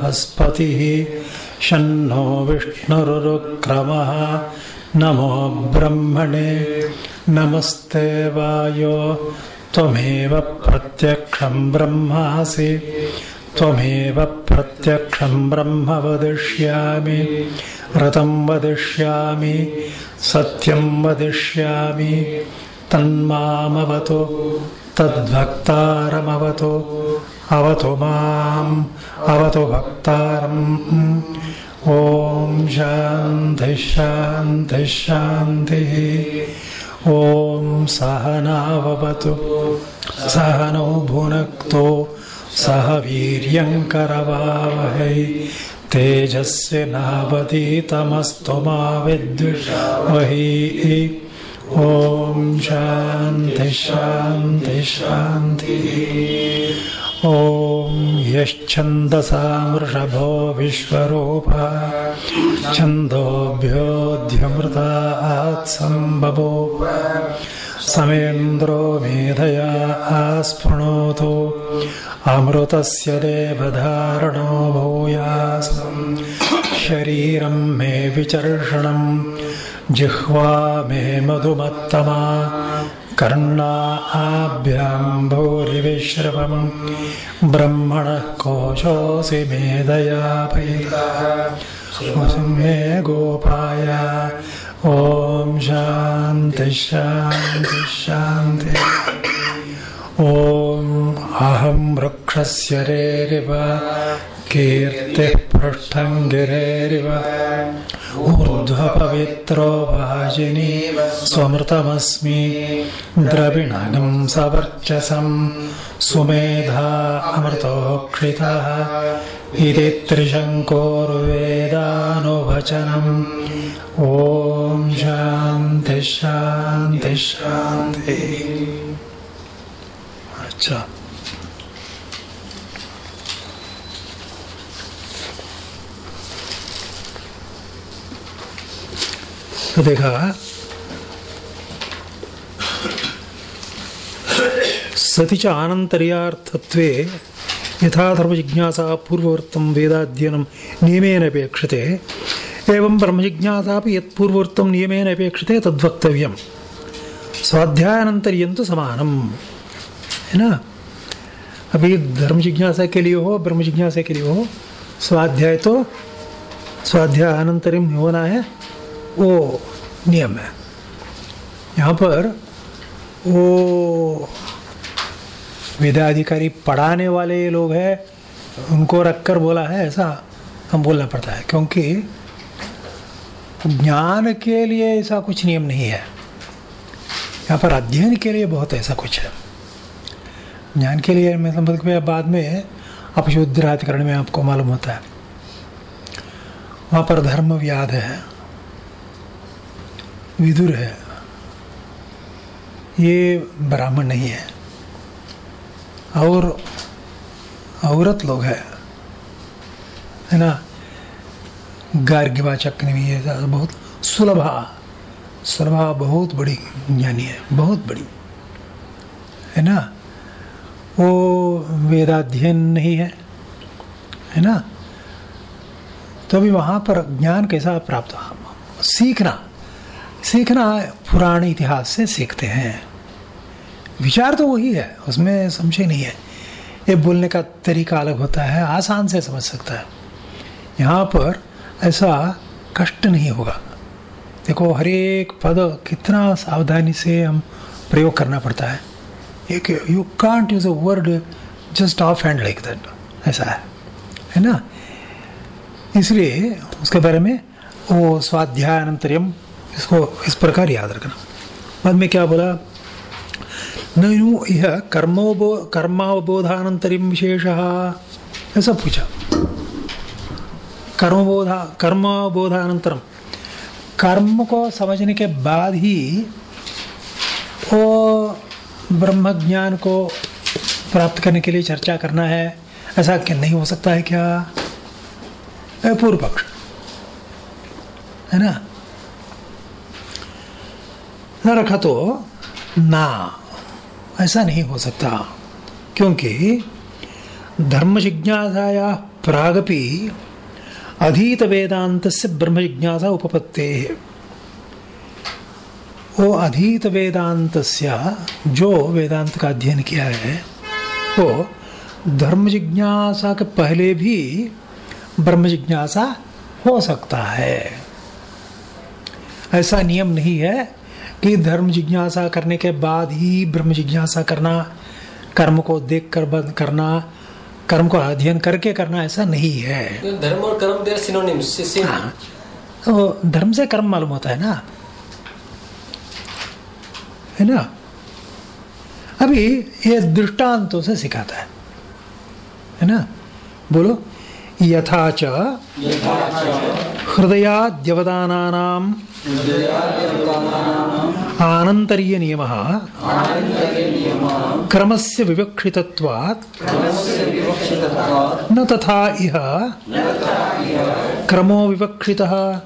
बृहस्पतिः। शन्नो विष्णुरुक्रमः नमो ब्रह्मणे। नमस्ते वायो। त्वमेव प्रत्यक्षं ब्रह्मासि। त्वमेव प्रत्यक्षं ब्रह्म वदिष्यामि। ऋतं वदिष्यामि। सत्यं वदिष्यामि। तन्मामवतु। तद्भक्तारमवतु अवतु माम्, अवतु भक्तारम्। ॐ शान्तिः शान्तिः शान्तिः। ॐ सहनाववतु सहनौ भुनक्तो, सह वीर्यङ्करवावहै तेजस्य नावतीतमस्तु मा विद्विषावहै ॐ शान्तिः शान्तिः शान्तिः। ॐ यश्छन्दसामृषभो विश्वरूपः छन्दोभ्योऽध्यमृतात् सम्भवो समेन्द्रो मेधया आस्पृणोतु अमृतस्य देवधारणो भूयास् शरीरं मे विचर्षणं जिह्वा मे मधुमत्तमा कर्णाभ्यां भूरिविश्रवं ब्रह्मणः कोशोऽसि मेधया पैदा मे गोपाय। ॐ शान्ति शान्ति शान्ति ॐ अहं वृक्षस्य रेरिव कीर्तिः पृष्ठं गिरेरिव ऊर्ध्वपवित्रो भाजिनी स्वमृतमस्मि द्रविणगं सवर्चसं सुमेधा अमृतोक्षितः इति त्रिशङ्कोर्वेदानुवचनम्। ॐ शान्ति शान्ति शान्ति अच्छा तो देखा सति च आनन्तर्यार्थत्वे यथा धर्मजिज्ञासा पूर्ववर्तं वेदाध्ययनं नियमेन अपेक्षते एवं ब्रह्मजिज्ञासापि यत् पूर्ववर्तं नियमेन अपेक्षते तद्वक्तव्यं स्वाध्यायानंतर्यं तो समानम है ना? अभी धर्म जिज्ञासा के लिए हो, ब्रह्म जिज्ञासा के लिए हो, स्वाध्याय तो स्वाध्याय अनंतरिम होना है, वो नियम है। यहाँ पर वो वेदाधिकारी पढ़ाने वाले लोग हैं, उनको रखकर बोला है, ऐसा हम बोलना पड़ता है, क्योंकि ज्ञान के लिए ऐसा कुछ नियम नहीं है। यहाँ पर अध्ययन के लिए बहुत ऐसा कुछ है। ज्ञान के लिए मतलब बाद में अपशुद्धिकरण में आपको मालूम होता है। वहाँ पर धर्म व्याध है, विदुर है। ये ब्राह्मण नहीं है। और औरत लोग है है ना? गार्ग्यवाचक भी है बहुत सुलभा सुलभा बहुत बड़ी ज्ञानी है, बहुत बड़ी, है ना? वो वेदाध्ययन नहीं है है ना? तो अभी वहाँ पर ज्ञान कैसा प्राप्त हुआ? सीखना। सीखना पुराण इतिहास से सीखते हैं। विचार तो वही है, उसमें समझे नहीं है। ये बोलने का तरीका अलग होता है, आसान से समझ सकता है। यहाँ पर ऐसा कष्ट नहीं होगा। देखो, हर एक पद कितना सावधानी से हम प्रयोग करना पड़ता है। You can't use a word just off hand like that ऐसा है। है ना? इसलिए उसके बारे में वो स्वाध्याय अनंतरियम इसको इस प्रकार याद रखना। बाद में क्या बोला? ननु यह कर्मोबो कर्मावबोधानंतरिम विशेष। ऐसा पूछा। कर्मबोधा कर्मबोधानंतरम कर्म को समझने के बाद ही वो ब्रह्म ज्ञान को प्राप्त करने के लिए चर्चा करना है। ऐसा क्या नहीं हो सकता है क्या? पूर्व पक्ष। है ना? न रखा तो ना। ऐसा नहीं हो सकता। क्योंकि धर्म जिज्ञासाया प्रागपि अधीत वेदांत से ब्रह्म जिज्ञासा उपपत्ते। वो अधीत वेदांत जो वेदांत का अध्ययन किया है वो धर्म जिज्ञासा के पहले भी ब्रह्म जिज्ञासा हो सकता है। ऐसा नियम नहीं है कि धर्म जिज्ञासा करने के बाद ही ब्रह्म जिज्ञासा करना कर्म को देख कर बंद करना कर्म को अध्ययन करके करना ऐसा नहीं है। तो धर्म और कर्म देर सिनोनिम्स हाँ, तो धर्म से कर्म मालूम होता है ना। है ना? अभी ये दृष्टांतों से सिखाता है। है ना? बोलो। यथा च हृदयाद्यवदानानाम् नियमः क्रमस्य विवक्षितत्वात् न तथा इह क्रमो विवक्षितः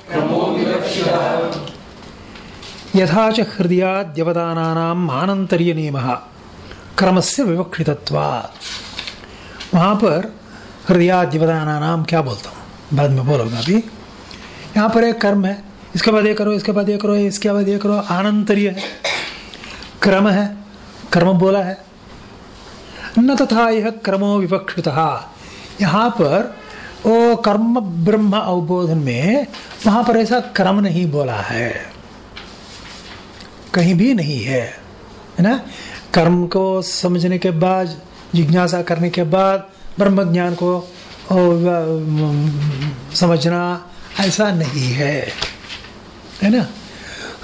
यथा च हृदयाद्यवदानानाम् नियमः से विवक्षितत्वात्। वहाँ पर हृदयाद्यवदाना नाम क्या बोलता हूँ? बाद में बोलोगा अभी। यहाँ पर एक कर्म है। इसके बाद ये करो, इसके बाद ये करो, इसके बाद ये करो। आनंतरीय है। क्रम है। कर्म बोला है। न तथा यह क्रमो विवक्षित। यहाँ पर, ओ कर्म ब्रह्म अवबोधन में वहाँ पर ऐसा क्रम नहीं बोला है। कहीं भी नहीं है है ना? कर्म को समझने के बाद, जिज्ञासा करने के बाद, ब्रह्म ज्ञान को समझना ऐसा नहीं है है ना?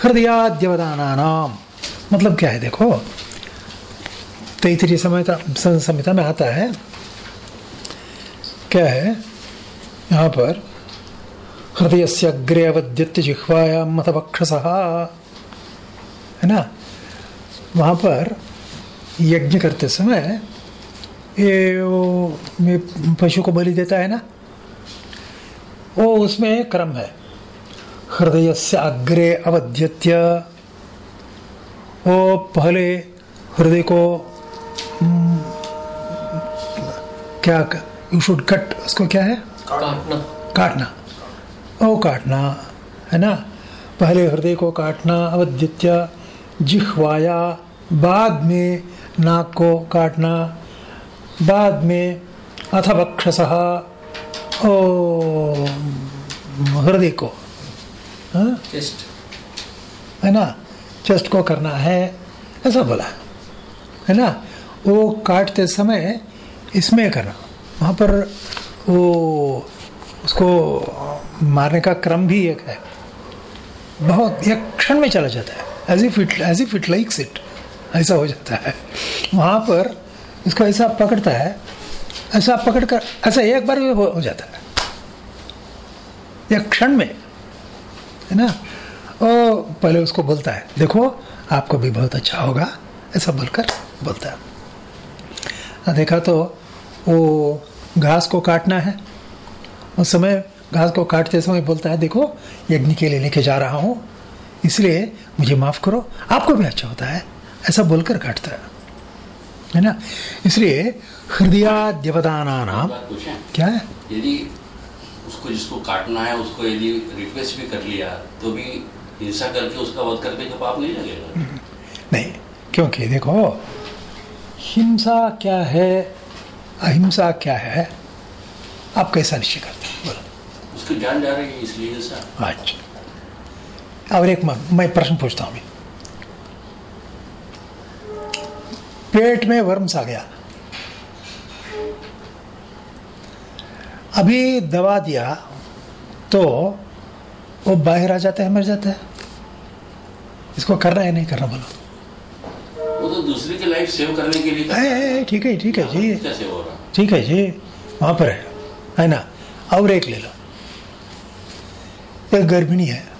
हृदयाद्यवदाना नाम मतलब क्या है देखो? तैतरी समयता संहिता में आता है, क्या है? यहाँ पर हृदय से अग्रे अवद्यत्य जिह्वायाम मतपक्षस है ना? वहाँ पर यज्ञ करते समय ये वो पशु को बलि देता है ना? वो उसमें क्रम है। हृदय से अग्रे अवध्यत्य। वो पहले हृदय को क्या यू शुड कट उसको क्या है? काटना। काटना। ओ काटना है ना? पहले हृदय को काटना अवध्यत्य। जिह्वाया बाद में नाक को काटना बाद में अथ वक्षस हृदय को। हाँ? है ना? चेस्ट को करना है ऐसा बोला। है ना? वो काटते समय इसमें करना। वहाँ पर वो उसको मारने का क्रम भी एक है। बहुत एक क्षण में चला जाता है। As if it as if it likes it ऐसा हो जाता है। वहाँ पर इसको ऐसा पकड़ता है ऐसा पकड़ कर ऐसा एक बार हो, हो जाता है। एक क्षण में है ना? ओ पहले उसको बोलता है देखो आपको भी बहुत अच्छा होगा। ऐसा बोलकर बोलता है देखा तो वो घास को काटना है। उस समय घास को काटते समय बोलता है देखो यज्ञ के लिए लेके जा रहा हूँ। इसलिए मुझे माफ़ करो आपको भी अच्छा होता है ऐसा बोलकर काटता है। है ना? इसलिए हृदयाद्यवदाना नाम क्या है? यदि उसको जिसको काटना है उसको यदि रिक्वेस्ट भी कर लिया तो भी हिंसा करके उसका वध करने का पाप नहीं लगेगा? हम्म, नहीं क्योंकि देखो हिंसा क्या है अहिंसा क्या है आप कैसा निश्चय करते हैं? बोलो। उसकी जान जा रही है इसलिए अच्छा। और एक मैं प्रश्न पूछता हूँ पेट में वर्म्स आ गया अभी दवा दिया तो वो बाहर आ जाता है मर जाता है इसको करना है नहीं करना बोलो वो तो दूसरे की लाइफ सेव करने के लिए ठीक है ठीक है जी। कैसे हो रहा? ठीक है जी। वहाँ पर है। है ना? और एक ले लो। एक गर्भिणी है।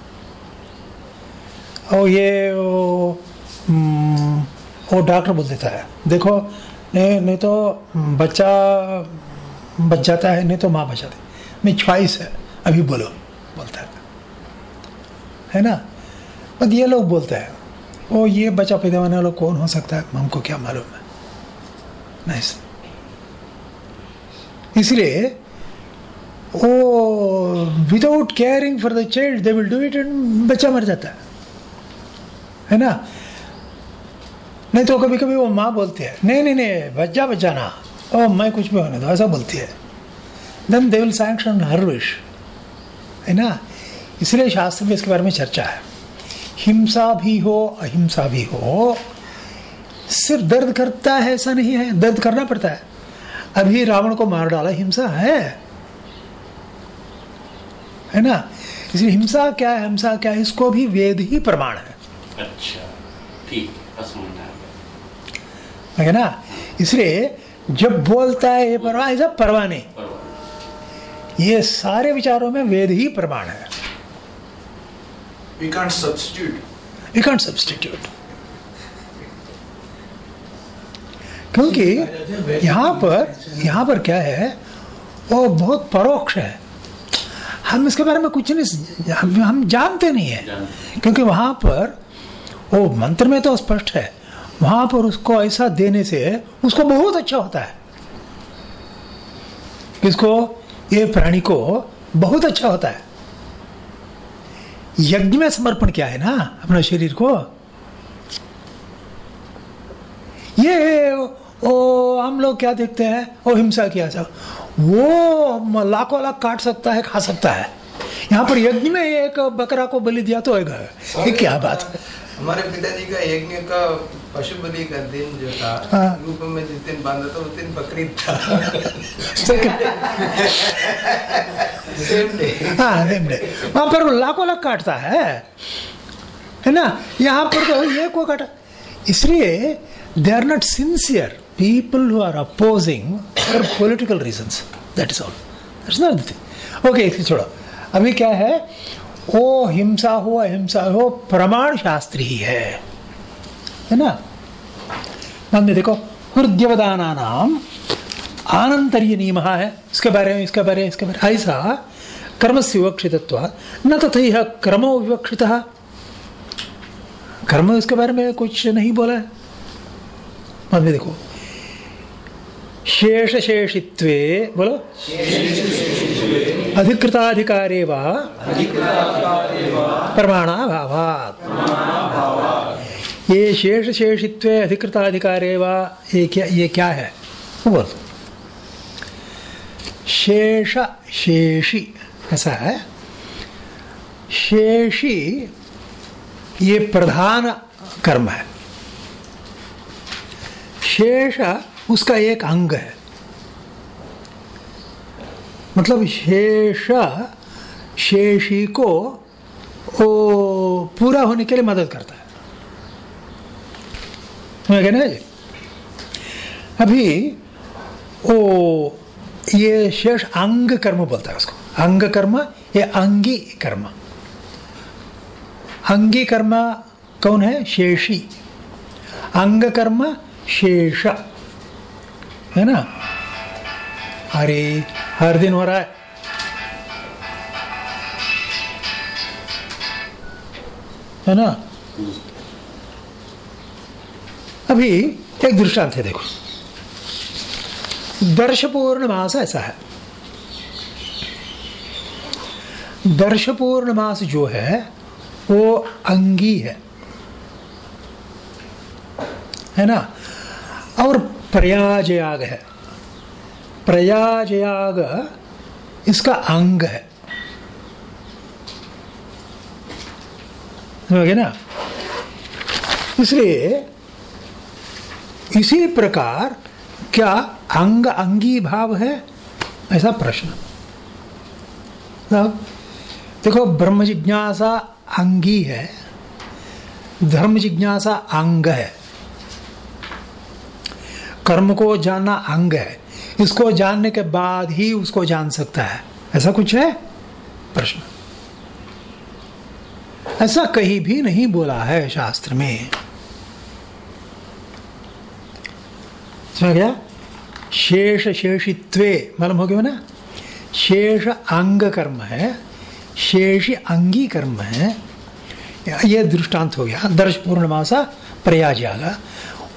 और ये वो, हम्म, वो डॉक्टर बोल देता है देखो नहीं नहीं तो बच्चा बच जाता है नहीं तो माँ बच जाती नहीं च्वाइस है अभी बोलो बोलता है। है ना? बस ये लोग बोलते हैं ओ ये बच्चा पैदा होने वाला कौन हो सकता है? हमको क्या मालूम है? नहीं इसलिए वो without caring for the child they will do it and बच्चा मर जाता है। है ना? नहीं तो कभी कभी वो माँ बोलती है, नहीं नहीं नहीं, बच्चा बचाना ओ, मैं कुछ भी होने दो। ऐसा बोलती है। Then they will sanction her wish है ना? इसलिए शास्त्र में इसके बारे में चर्चा है। हिंसा भी हो, अहिंसा भी हो, सिर्फ़ दर्द करता है ऐसा नहीं है, दर्द करना पड़ता है। अभी रावण को मार डाला, हिंसा है। है ना? इसलिए हिंसा क्या है हिंसा क्या है, इसको भी वेद ही प्रमाण है। अच्छा ठीक है बस है ना इसलिए जब बोलता है ये परवाह ऐसा परवाह नहीं। ये सारे विचारों में वेद ही प्रमाण है। We can't substitute. You can't substitute क्योंकि यहाँ पर यहाँ पर क्या है वो बहुत परोक्ष है। हम इसके बारे में कुछ नहीं हम, हम जानते नहीं है। क्योंकि वहाँ पर वो मंत्र में तो स्पष्ट है। वहाँ पर उसको ऐसा देने से उसको बहुत अच्छा होता है। किसको ये प्राणी को बहुत अच्छा होता है। यज्ञ में समर्पण क्या है ना, अपना शरीर को? ये, ओ, हम लोग क्या देखते हैं? ओ, हिंसा किया सब वो लाखों लाख काट सकता है, खा सकता है। यहाँ पर यज्ञ में एक बकरा को बलि दिया तो ये क्या बात है? हमारे पिताजी का यज्ञ का पशु बलि का दिन जो था हाँ। रूप में जिस दिन बांधा था उस दिन बकरीद था। Same day. हाँ सेम डे। वहाँ पर लाखों लाख काटता है। है ना? यहाँ पर तो ये को काटा। इसलिए they are not sincere people who are opposing for political reasons that is all that's not the thing okay इसे छोड़ो। अभी क्या है? वो हिंसा हो, अहिंसा हो प्रमाण शास्त्र ही। है है ना? बाद देखो हृदयवदाना नाम आनंतरीय नियम है। इसके बारे में, इसके बारे में, इसके बारे में। ऐसा कर्म से विवक्षितत्व न तथा क्रम विवक्षित। कर्म इसके बारे में कुछ नहीं बोला। है बाद में देखो शेष शेषित्वे बोलो अधिकृताधिकारे वा प्रमाणाभावात्। ये शेष शेषित्वे अधिकृताधिकारे वा ये क्या ये क्या है? बोल शेष शेषी ऐसा है। शेषी, ये प्रधान कर्म है। शेष, उसका एक अंग है। मतलब शेष शेषी को वो पूरा होने के लिए मदद करता है। समझ गए ना जी अभी, ओ, ये शेष अंग कर्म बोलता है उसको। अंग कर्म, ये अंगी कर्म। अंगी कर्म कौन है? शेषी। अंग कर्म शेष। है ना? अरे हर दिन हो रहा है। है ना? अभी एक दृष्टांत है, देखो। दर्शपूर्ण मास ऐसा है। दर्शपूर्ण मास जो है, वो अंगी है। है ना? और प्रयाजयाग है। प्रयाजयाग इसका अंग है। ना? इसलिए इसी प्रकार क्या अंग अंगी भाव है? ऐसा प्रश्न। देखो, ब्रह्म जिज्ञासा अंगी है, धर्म जिज्ञासा अंग है। कर्म को जानना अंग है। इसको जानने के बाद ही उसको जान सकता है। ऐसा कुछ है? प्रश्न। ऐसा कहीं भी नहीं बोला है शास्त्र में। गया? शेष शेषित्वे, मालूम हो गया ना? शेष अंग कर्म है, शेष अंगी कर्म है। यह दृष्टांत हो गया। दर्श पूर्णमासा प्रयाजागा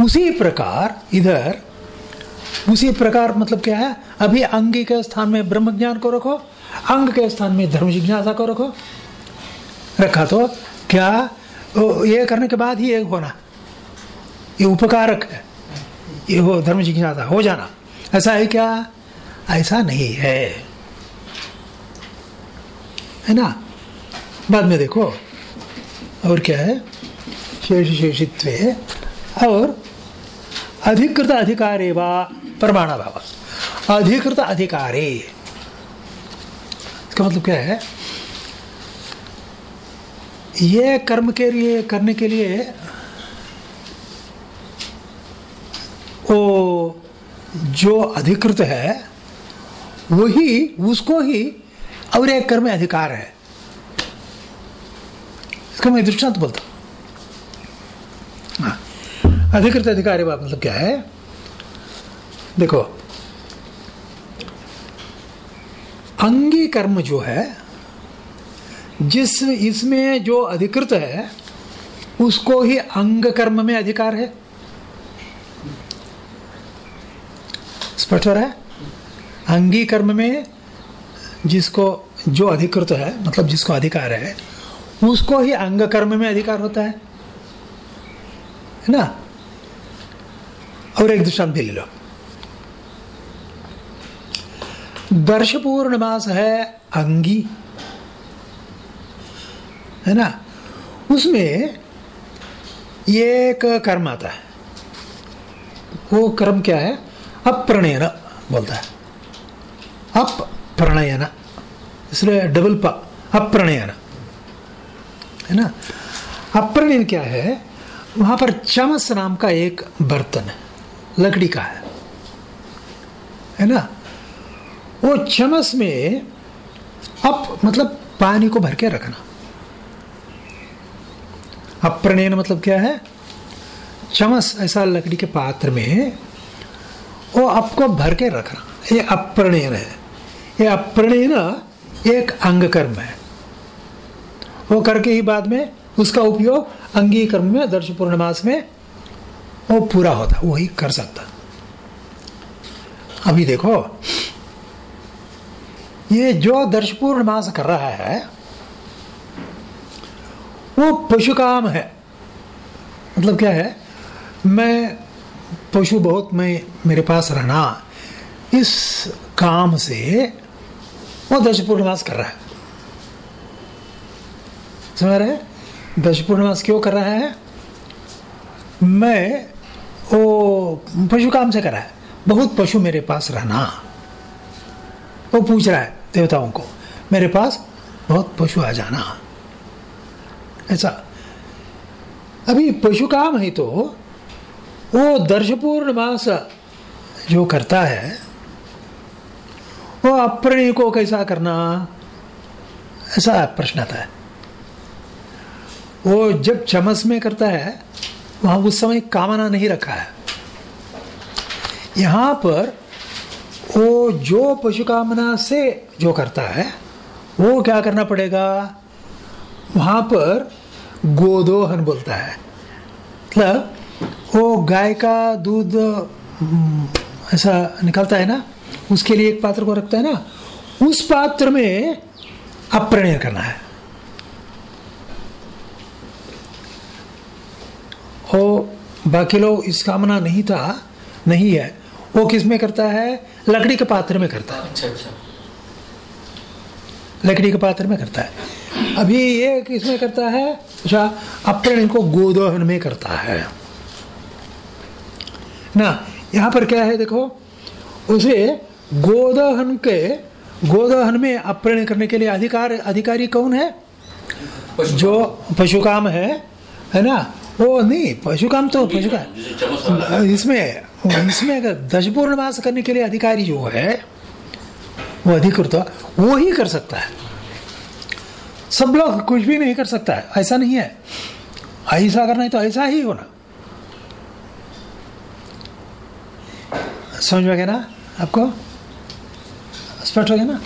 उसी प्रकार इधर उसी प्रकार मतलब क्या है? अभी अंगी के स्थान में ब्रह्म ज्ञान को रखो, अंग के स्थान में धर्म जिज्ञासा को रखो। रखा तो क्या? वो ये करने के बाद ही एक होना। ये उपकारक है। ये हो धर्म जिज्ञासा, हो जाना। ऐसा है क्या? ऐसा नहीं है। है ना? बाद में देखो। और क्या है? शेष शेषित्व। और अधिकृत अधिकारे वा प्रमाण भाव अधिकृत अधिकारी। इसका मतलब क्या है? ये कर्म के लिए, करने के लिए वो जो अधिकृत है, वही, उसको ही और एक कर्म अधिकार है। इसका मैं दृष्टांत बोलता हूँ। हाँ। अधिकृत अधिकारी मतलब क्या है? देखो, अंगी कर्म जो है, जिस, इसमें जो अधिकृत है, उसको ही अंग कर्म में अधिकार है। स्पष्ट हो रहा है? अंगी कर्म में जिसको, जो अधिकृत है मतलब जिसको अधिकार है, उसको ही अंग कर्म में अधिकार होता है। है ना? और एक दृष्टांत ले लो। दर्श पूर्णमास है अंगी। है ना? उसमें एक कर्म आता है। वो कर्म क्या है? अप्रणयन बोलता है। अप्रणयन। इसलिए डबल प, अप्रणयन। है ना? अप्रणयन क्या है? वहाँ पर चमस नाम का एक बर्तन है लकड़ी का है। है ना? वो चमस में अप मतलब पानी को भर के रखना। अप्रणयन मतलब क्या है? चमस ऐसा लकड़ी के पात्र में वो आपको भर के रखना। ये अप्रणयन है। ये अप्रणयन एक अंग कर्म है। वो करके ही बाद में उसका उपयोग अंगी कर्म में, दर्श पूर्णमास में वो पूरा होता वही कर सकता। अभी देखो ये जो दर्श पूर्णमास कर रहा है, वो पशु काम है। मतलब क्या है? मैं पशु बहुत मैं, मेरे पास रहना, इस काम से वो दश पूर्णमास कर रहा है। समझ रहे दश पूर्णमास क्यों कर रहा है? मैं वो पशु काम से कर रहा है। बहुत पशु मेरे पास रहना। वो पूछ रहा है, देवताओं को, मेरे पास बहुत पशु आ जाना। ऐसा। अभी पशु काम है तो वो दर्शपूर्ण मास जो करता है, वो अप्रणय को कैसा करना? ऐसा प्रश्न आता है। वो जब चमस में करता है, वहाँ उस समय कामना नहीं रखा है। यहाँ पर वो जो पशु कामना से जो करता है, वो क्या करना पड़ेगा? वहाँ पर गोदोहन बोलता है। मतलब वो गाय का दूध ऐसा निकलता है ना, उसके लिए एक पात्र को रखता है ना, उस पात्र में अप्रणय करना है। वो बाकी लोग इस कामना नहीं था, नहीं है। वो किसमें करता है? लकड़ी के पात्र में करता है। अच्छा अच्छा। लकड़ी के पात्र में करता है। अभी ये किसमें करता है? अच्छा अप्रण को गोदोहन में करता है। ना यहाँ पर क्या है देखो? उसे गोदोहन के गोदोहन में अप्रण करने के लिए अधिकार अधिकारी कौन है? पशु जो पशु काम है है ना? वो नहीं पशु काम तो पशु का इसमें इसमें अगर दश पूर्णमास करने के लिए अधिकारी जो है वो अधिकृत वो ही कर सकता है। सब लोग कुछ भी नहीं कर सकता है ऐसा नहीं है। ऐसा करना है तो ऐसा ही होना। समझ में गया ना आपको? स्पष्ट हो गया ना?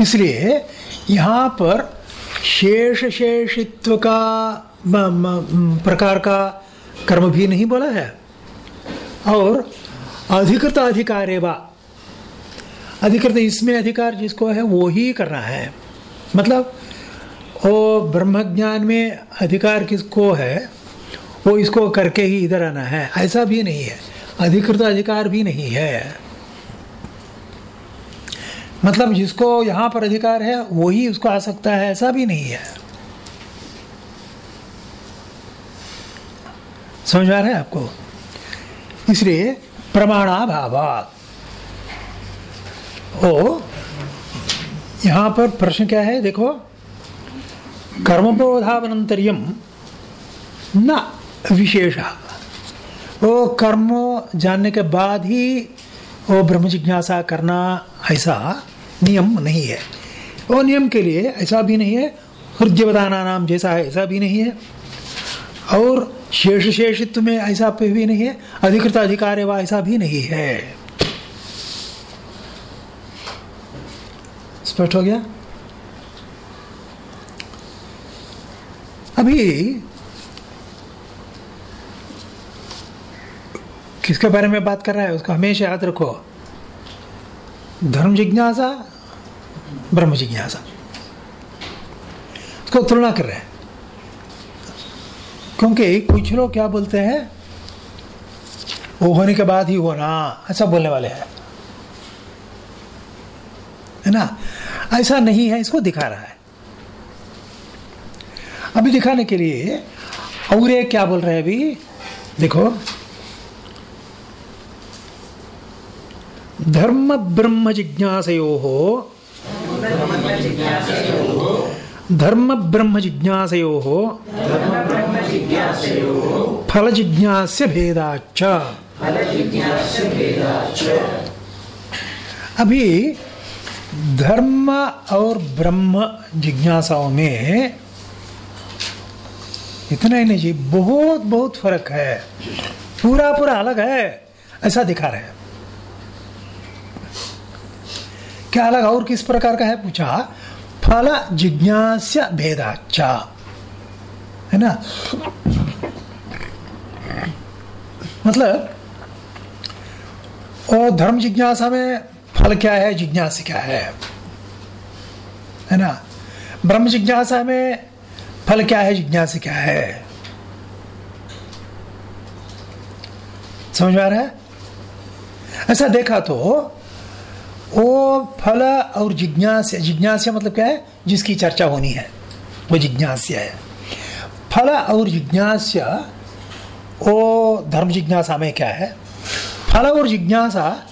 इसलिए यहाँ पर शेष शेषित्व का प्रकार का कर्म भी नहीं बोला है। और अधिकृत अधिकार वा अधिकृत इसमें अधिकार जिसको है, वो ही करना है। मतलब वो ब्रह्म ज्ञान में अधिकार किसको है, वो इसको करके ही इधर आना है। ऐसा भी नहीं है। अधिकृत अधिकार भी नहीं है। मतलब जिसको यहाँ पर अधिकार है वही उसको आ सकता है, ऐसा भी नहीं है। समझ आ रहा है आपको? इसलिए प्रमाणाभाव ओ यहाँ पर प्रश्न क्या है? देखो कर्म कर्मबोधावनंतरियम न विशेष। वो कर्म जानने के बाद ही वो ब्रह्म जिज्ञासा करना ऐसा नियम नहीं है। वो नियम के लिए ऐसा भी नहीं है हृदयवदाना नाम जैसा है, ऐसा भी नहीं है। और शेष शेषित्व में ऐसा भी नहीं है अधिकृत अधिकार व ऐसा भी नहीं है। स्पष्ट हो गया? अभी किसके बारे में बात कर रहा है उसको? हमेशा याद रखो। धर्म जिज्ञासा, ब्रह्म जिज्ञासा। उसको तुलना कर रहे हैं। क्योंकि कुछ लोग क्या बोलते हैं? वो होने के बाद ही होना ऐसा बोलने वाले हैं। है ना? ऐसा नहीं है, इसको दिखा रहा है। अभी दिखाने के लिए, और एक क्या बोल रहे हैं अभी? देखो। धर्म ब्रह्म जिज्ञासयो। धर्म ब्रह्म जिज्ञासयो। फल जिज्ञास्य भेदाच अभी धर्म और ब्रह्म जिज्ञासाओं में इतना ही नहीं जी बहुत बहुत फ़र्क है। पूरा पूरा अलग है ऐसा दिखा रहे हैं। क्या अलग और किस प्रकार का है पूछा? फल जिज्ञास्य भेदाचा है ना? मतलब और धर्म जिज्ञासा में फल क्या है, जिज्ञासा क्या है? है ना? ब्रह्म जिज्ञासा में फल क्या है, जिज्ञासा क्या है? समझ में आ रहा है? ऐसा देखा तो वो फल और जिज्ञासा जिज्ञासा मतलब क्या है, जिसकी चर्चा होनी है, वो जिज्ञासा है। फल और जिज्ञासा वो धर्म जिज्ञासा में क्या है? फल और जिज्ञासा,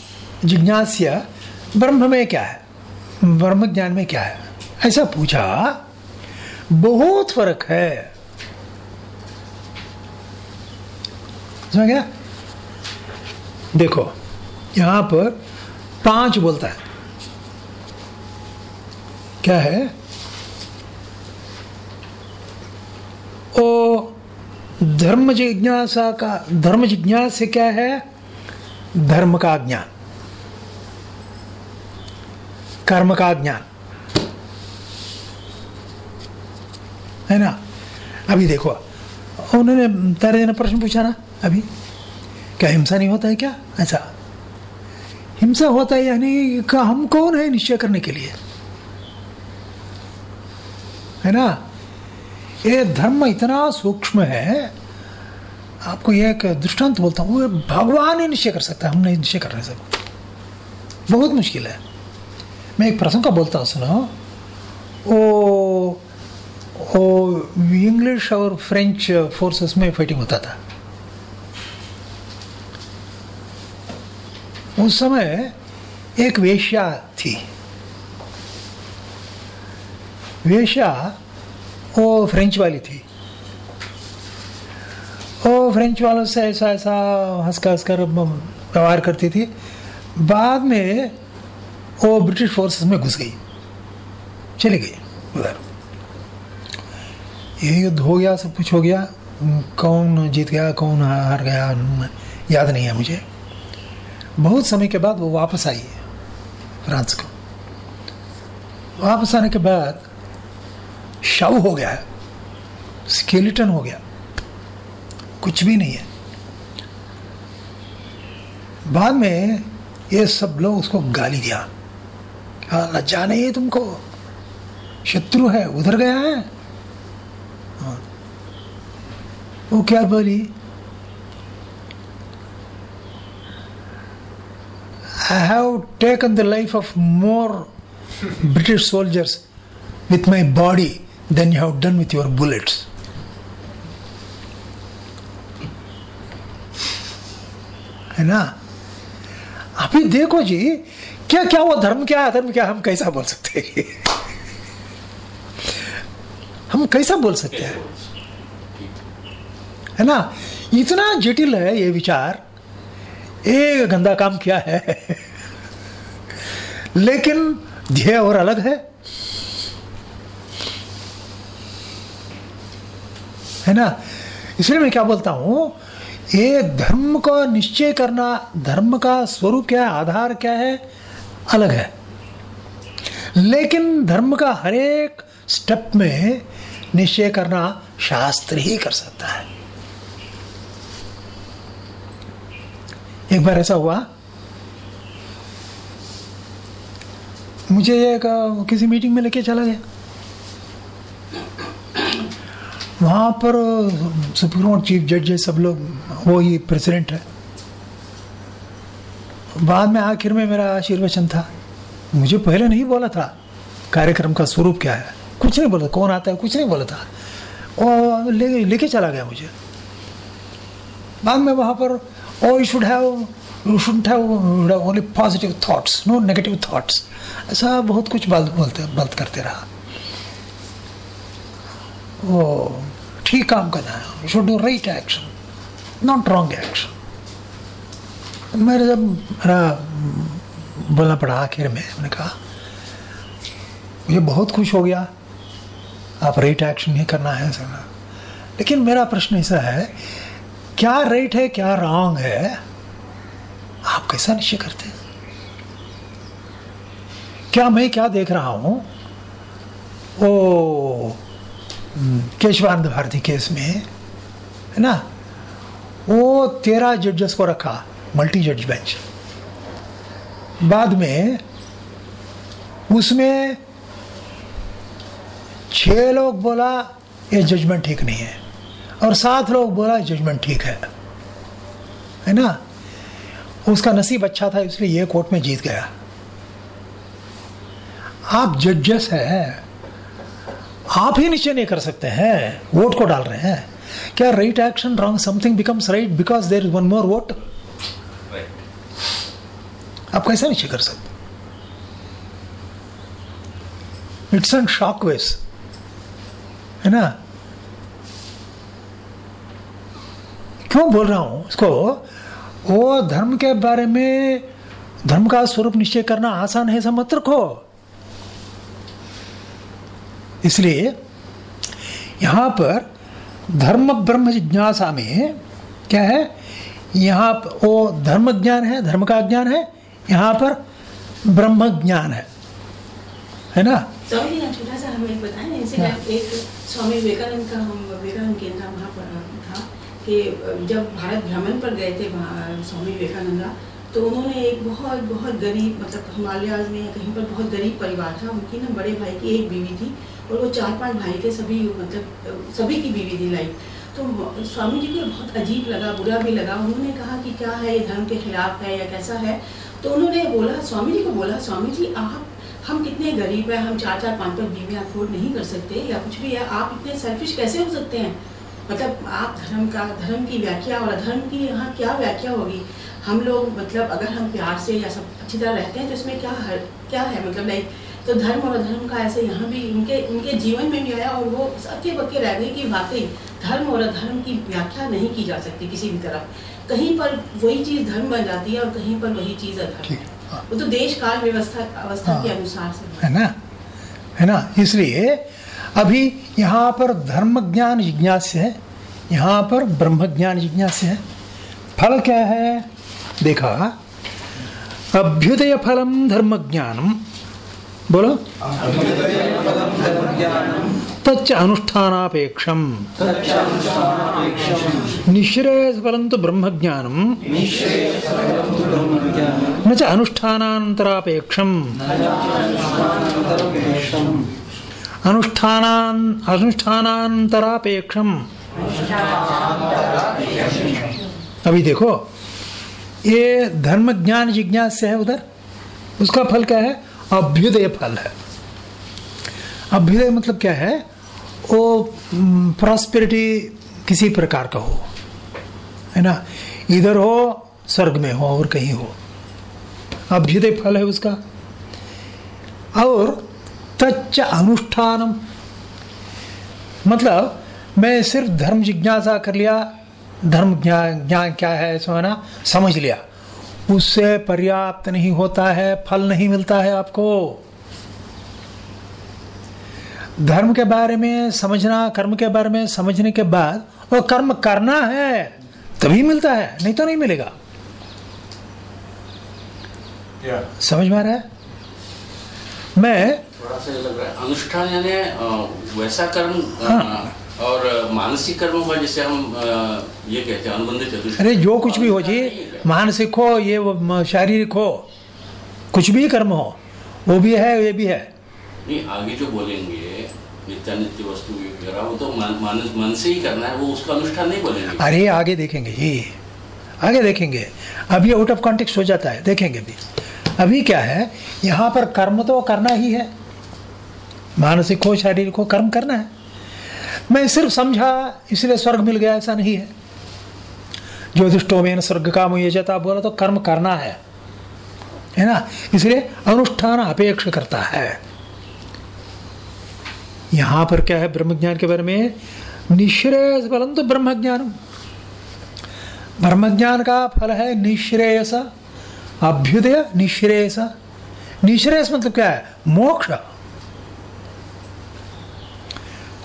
जिज्ञास्य ब्रह्म में क्या है? ब्रह्म ज्ञान में क्या है? ऐसा पूछा, बहुत फ़र्क है। समझ गया? देखो, यहाँ पर पाँच बोलता है। क्या है? ओ धर्म जिज्ञासा का धर्म जिज्ञासा क्या है? धर्म का ज्ञान। कर्म का ज्ञान। है ना? अभी देखो, उन्होंने तारे ने प्रश्न पूछा ना, अभी। क्या हिंसा नहीं होता है क्या? ऐसा हिंसा होता है यानी का हम कौन है निश्चय करने के लिए? है ना? ये धर्म इतना सूक्ष्म है, आपको ये एक दृष्टांत बोलता हूँ, वो भगवान ही निश्चय कर सकता है, हम नहीं निश्चय कर रहे सब। बहुत मुश्किल है। मैं एक प्रसंग का बोलता हूँ, सुनो। वो वो इंग्लिश और फ्रेंच फोर्सेस में फाइटिंग होता था। उस समय एक वेश्या थी। वेश्या वो फ्रेंच वाली थी। वो फ्रेंच वालों से ऐसा ऐसा हंसकर हंसकर व्यवहार करती थी। बाद में वो ब्रिटिश फोर्सेस में घुस गई। चली गई उधर। ये युद्ध हो गया, सब कुछ हो गया। कौन जीत गया, कौन हार गया, याद नहीं है मुझे। बहुत समय के बाद वो वापस आई फ्रांस को। वापस आने के बाद शव हो गया है, स्केलेटन हो गया, कुछ भी नहीं है। बाद में ये सब लोग उसको गाली दिया। हाँ लज्जा नहीं है तुमको, शत्रु है, उधर गया है? हाँ। वो क्या बोली? I have taken the life of more British soldiers with my body. Than you have done with your bullets. है ना? अभी देखो जी, क्या क्या वो धर्म, क्या है अधर्म, क्या हम कैसा बोल सकते हैं? हम कैसा बोल सकते हैं? है ना? इतना जटिल है ये विचार। एक गंदा काम किया है। लेकिन ध्येय और अलग है। है ना? इसलिए मैं क्या बोलता हूँ, ये धर्म को निश्चय करना, धर्म का स्वरूप क्या है, आधार क्या है, अलग है। लेकिन धर्म का हर एक स्टेप में निश्चय करना शास्त्र ही कर सकता है। एक बार ऐसा हुआ। मुझे एक, किसी मीटिंग में लेके चला गया। वहाँ पर सुप्रीम कोर्ट चीफ जज है सब लोग, वो ही प्रेसिडेंट है। बाद में आखिर में मेरा आशीर्वचन था। मुझे पहले नहीं बोला था कार्यक्रम का स्वरूप क्या है। कुछ नहीं बोला, कौन आता है, कुछ नहीं बोला था। और ले, लेके चला गया मुझे। बाद में वहाँ पर ओ you should have you should have only positive thoughts no negative thoughts ऐसा बहुत कुछ बात बोलते, बात करते रहा। वो ठीक काम करना है should do right action not wrong action मेरे जब, मेरा बोलना पड़ा आखिर में, मैंने कहा, मुझे बहुत खुश हो गया। आप राइट एक्शन नहीं करना है, सर। लेकिन मेरा प्रश्न ऐसा है, क्या राइट है, क्या रॉन्ग है? आप कैसा निश्चय करते हैं? क्या मैं क्या देख रहा हूँ? ओ केशवानंद भारती केस में, है ना? वो तेरह जजेस को रखा मल्टी जज बेंच बाद में, उसमें छह लोग बोला, ये जजमेंट ठीक नहीं है। और सात लोग बोला जजमेंट ठीक है। है ना? उसका नसीब अच्छा था, इसलिए ये कोर्ट में जीत गया। आप जजेस हैं आप ही निश्चय नहीं कर सकते हैं। वोट को डाल रहे हैं। क्या right action wrong something becomes right because there is one more vote आप कैसा निश्चय कर सकते इट्स एंड शॉक वेस है ना? क्यों बोल रहा हूँ इसको? वो धर्म के बारे में, धर्म का स्वरूप निश्चय करना आसान है, ऐसा मत रखो। इसलिए यहाँ पर धर्म ब्रह्म जिज्ञासा में क्या है? यहाँ वो धर्म ज्ञान है धर्म का ज्ञान है यहाँ पर ब्रह्म ज्ञान है। है ना? छोटा सा हमें बताएँ जैसे हाँ। एक स्वामी विवेकानंद का हम विवेकानंद केंद्र वहाँ पर था कि जब भारत भ्रमण पर गए थे वहाँ स्वामी विवेकानंद तो उन्होंने एक बहुत बहुत गरीब मतलब हिमालय में कहीं पर बहुत गरीब परिवार था उनकी ना बड़े भाई की एक बीवी थी और वो चार पाँच भाई थे सभी मतलब सभी की बीवी थी लाइक तो स्वामी जी को बहुत अजीब लगा, बुरा भी लगा। उन्होंने कहा कि क्या है, ये धर्म के खिलाफ है या कैसा है? तो उन्होंने बोला स्वामी जी को बोला स्वामी जी आप, हम कितने गरीब हैं, हम चार चार पाँच पाँच बीवियाँ अफोर्ड नहीं कर सकते या कुछ भी है। आप इतने सेल्फिश कैसे हो सकते हैं? मतलब आप धर्म का, धर्म की व्याख्या और अधर्म की यहाँ क्या व्याख्या होगी? हम लोग मतलब अगर हम प्यार से या सब अच्छी तरह रहते हैं तो इसमें क्या है क्या है? मतलब लाइक तो धर्म और अधर्म का ऐसे यहाँ भी उनके उनके जीवन में भी आया और वो सके बक्के रह गए कि वाकई धर्म और अधर्म की व्याख्या नहीं की जा सकती किसी भी तरफ़। कहीं पर वही चीज़ धर्म बन जाती है और कहीं पर वही चीज़ अधर्म। है हाँ। वो तो देश काल व्यवस्था अवस्था हाँ। के अनुसार से। है ना? है ना? इसलिए अभी यहाँ पर धर्म ज्ञान जिज्ञास है यहाँ पर ब्रह्म ज्ञान जिज्ञास है। फल क्या है? देखा। अभ्युदय फलम धर्म ज्ञानम बोलो। तच्च अनुष्ठानापेक्षम। निश्रेयस परंतु ब्रह्म ज्ञानम न च अनुष्ठानांतरापेक्षम अभी देखो, ये धर्म ज्ञान जिज्ञास है उधर? उसका फल क्या है? अभ्युदय फल है। अभ्युदय मतलब क्या है? वो प्रॉस्पेरिटी किसी प्रकार का हो। है ना? इधर हो, स्वर्ग में हो और कहीं हो। अभ्युदय फल है उसका। और तच्च अनुष्ठानम। मतलब मैं सिर्फ़ धर्म जिज्ञासा कर लिया, धर्म ज्ञान ज्ञान क्या है समझना समझ लिया। उससे पर्याप्त नहीं होता है फल नहीं मिलता है आपको। धर्म के बारे में समझना कर्म के बारे में समझने के बाद वो कर्म करना है तभी मिलता है नहीं तो नहीं मिलेगा। समझ में आ रहा है? मैं थोड़ा सा लग रहा है अनुष्ठान यानी वैसा कर्म हाँ। और मानसिक कर्मों का जैसे हम ये कहते हैं अनुबंधित अनुष्ठान अरे जो कुछ भी हो जी मानसिक हो। ये शारीरिक हो कुछ भी कर्म हो वो भी है ये भी है। नहीं आगे जो बोलेंगे नित्यानित्य वस्तु वगैरह वो तो मन मन- मन से ही करना है वो उसका अनुष्ठान नहीं बोलेंगे। अरे आगे देखेंगे जी। आगे देखेंगे। अभी आउट ऑफ़ कॉन्टेक्स्ट हो जाता है देखेंगे अभी अभी क्या है यहाँ पर कर्म तो करना ही है। मानसिक हो शारीरिक हो कर्म करना है। मैं सिर्फ़ समझा, इसलिए स्वर्ग मिल गया, ऐसा नहीं है। ज्योतिषो में स्वर्ग का मुझे जता बोला तो कर्म करना है। है ना? इसलिए अनुष्ठान अपेक्ष करता है। यहाँ पर क्या है ब्रह्म ज्ञान के बारे में? निश्रेयस तो ब्रह्म ज्ञान ब्रह्म ज्ञान का फल है निश्रेयस। अभ्युदय निश्रेयस। निश्रेयस मतलब क्या है? मोक्ष।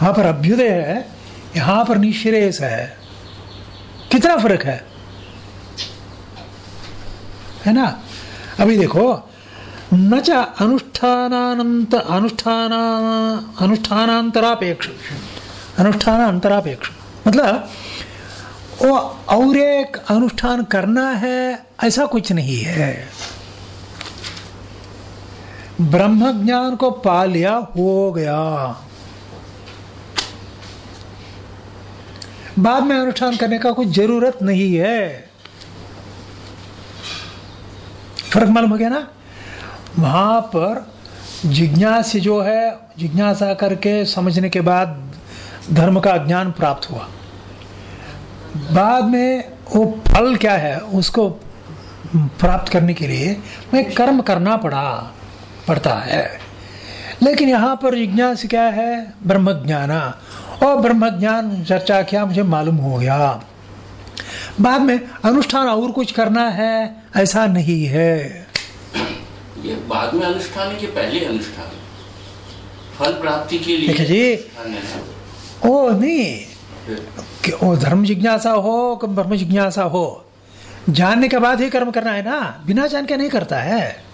वहाँ पर अभ्युदय है, यहाँ पर निश्रेयस है। कितना फ़र्क है? है ना? अभी देखो, न च अनुष्ठानानंत, अनुष्ठान, अनुष्ठानांतरापेक्ष। अनुष्ठान अंतरापेक्ष मतलब वो और एक अनुष्ठान करना है, ऐसा कुछ नहीं है। ब्रह्म ज्ञान को पा लिया, हो गया। बाद में अनुष्ठान करने का कोई ज़रूरत नहीं है। फ़र्क मालूम हो गया ना? वहाँ पर जिज्ञास जो है, जिज्ञासा करके समझने के बाद धर्म का ज्ञान प्राप्त हुआ। बाद में वो फल क्या है, उसको प्राप्त करने के लिए मैं कर्म करना पड़ा, पड़ता है। लेकिन यहाँ पर जिज्ञास क्या है? ब्रह्म ज्ञान और ब्रह्म ज्ञान चर्चा किया मुझे मालूम हो गया। बाद में अनुष्ठान और कुछ करना है ऐसा नहीं है। ये बाद में अनुष्ठान है कि पहले अनुष्ठान? फल प्राप्ति के लिए देखिए जी। ओ नहीं। कि वो धर्म जिज्ञासा हो ब्रह्म जिज्ञासा हो। जानने के बाद ही कर्म करना है ना? बिना जान के नहीं करता है।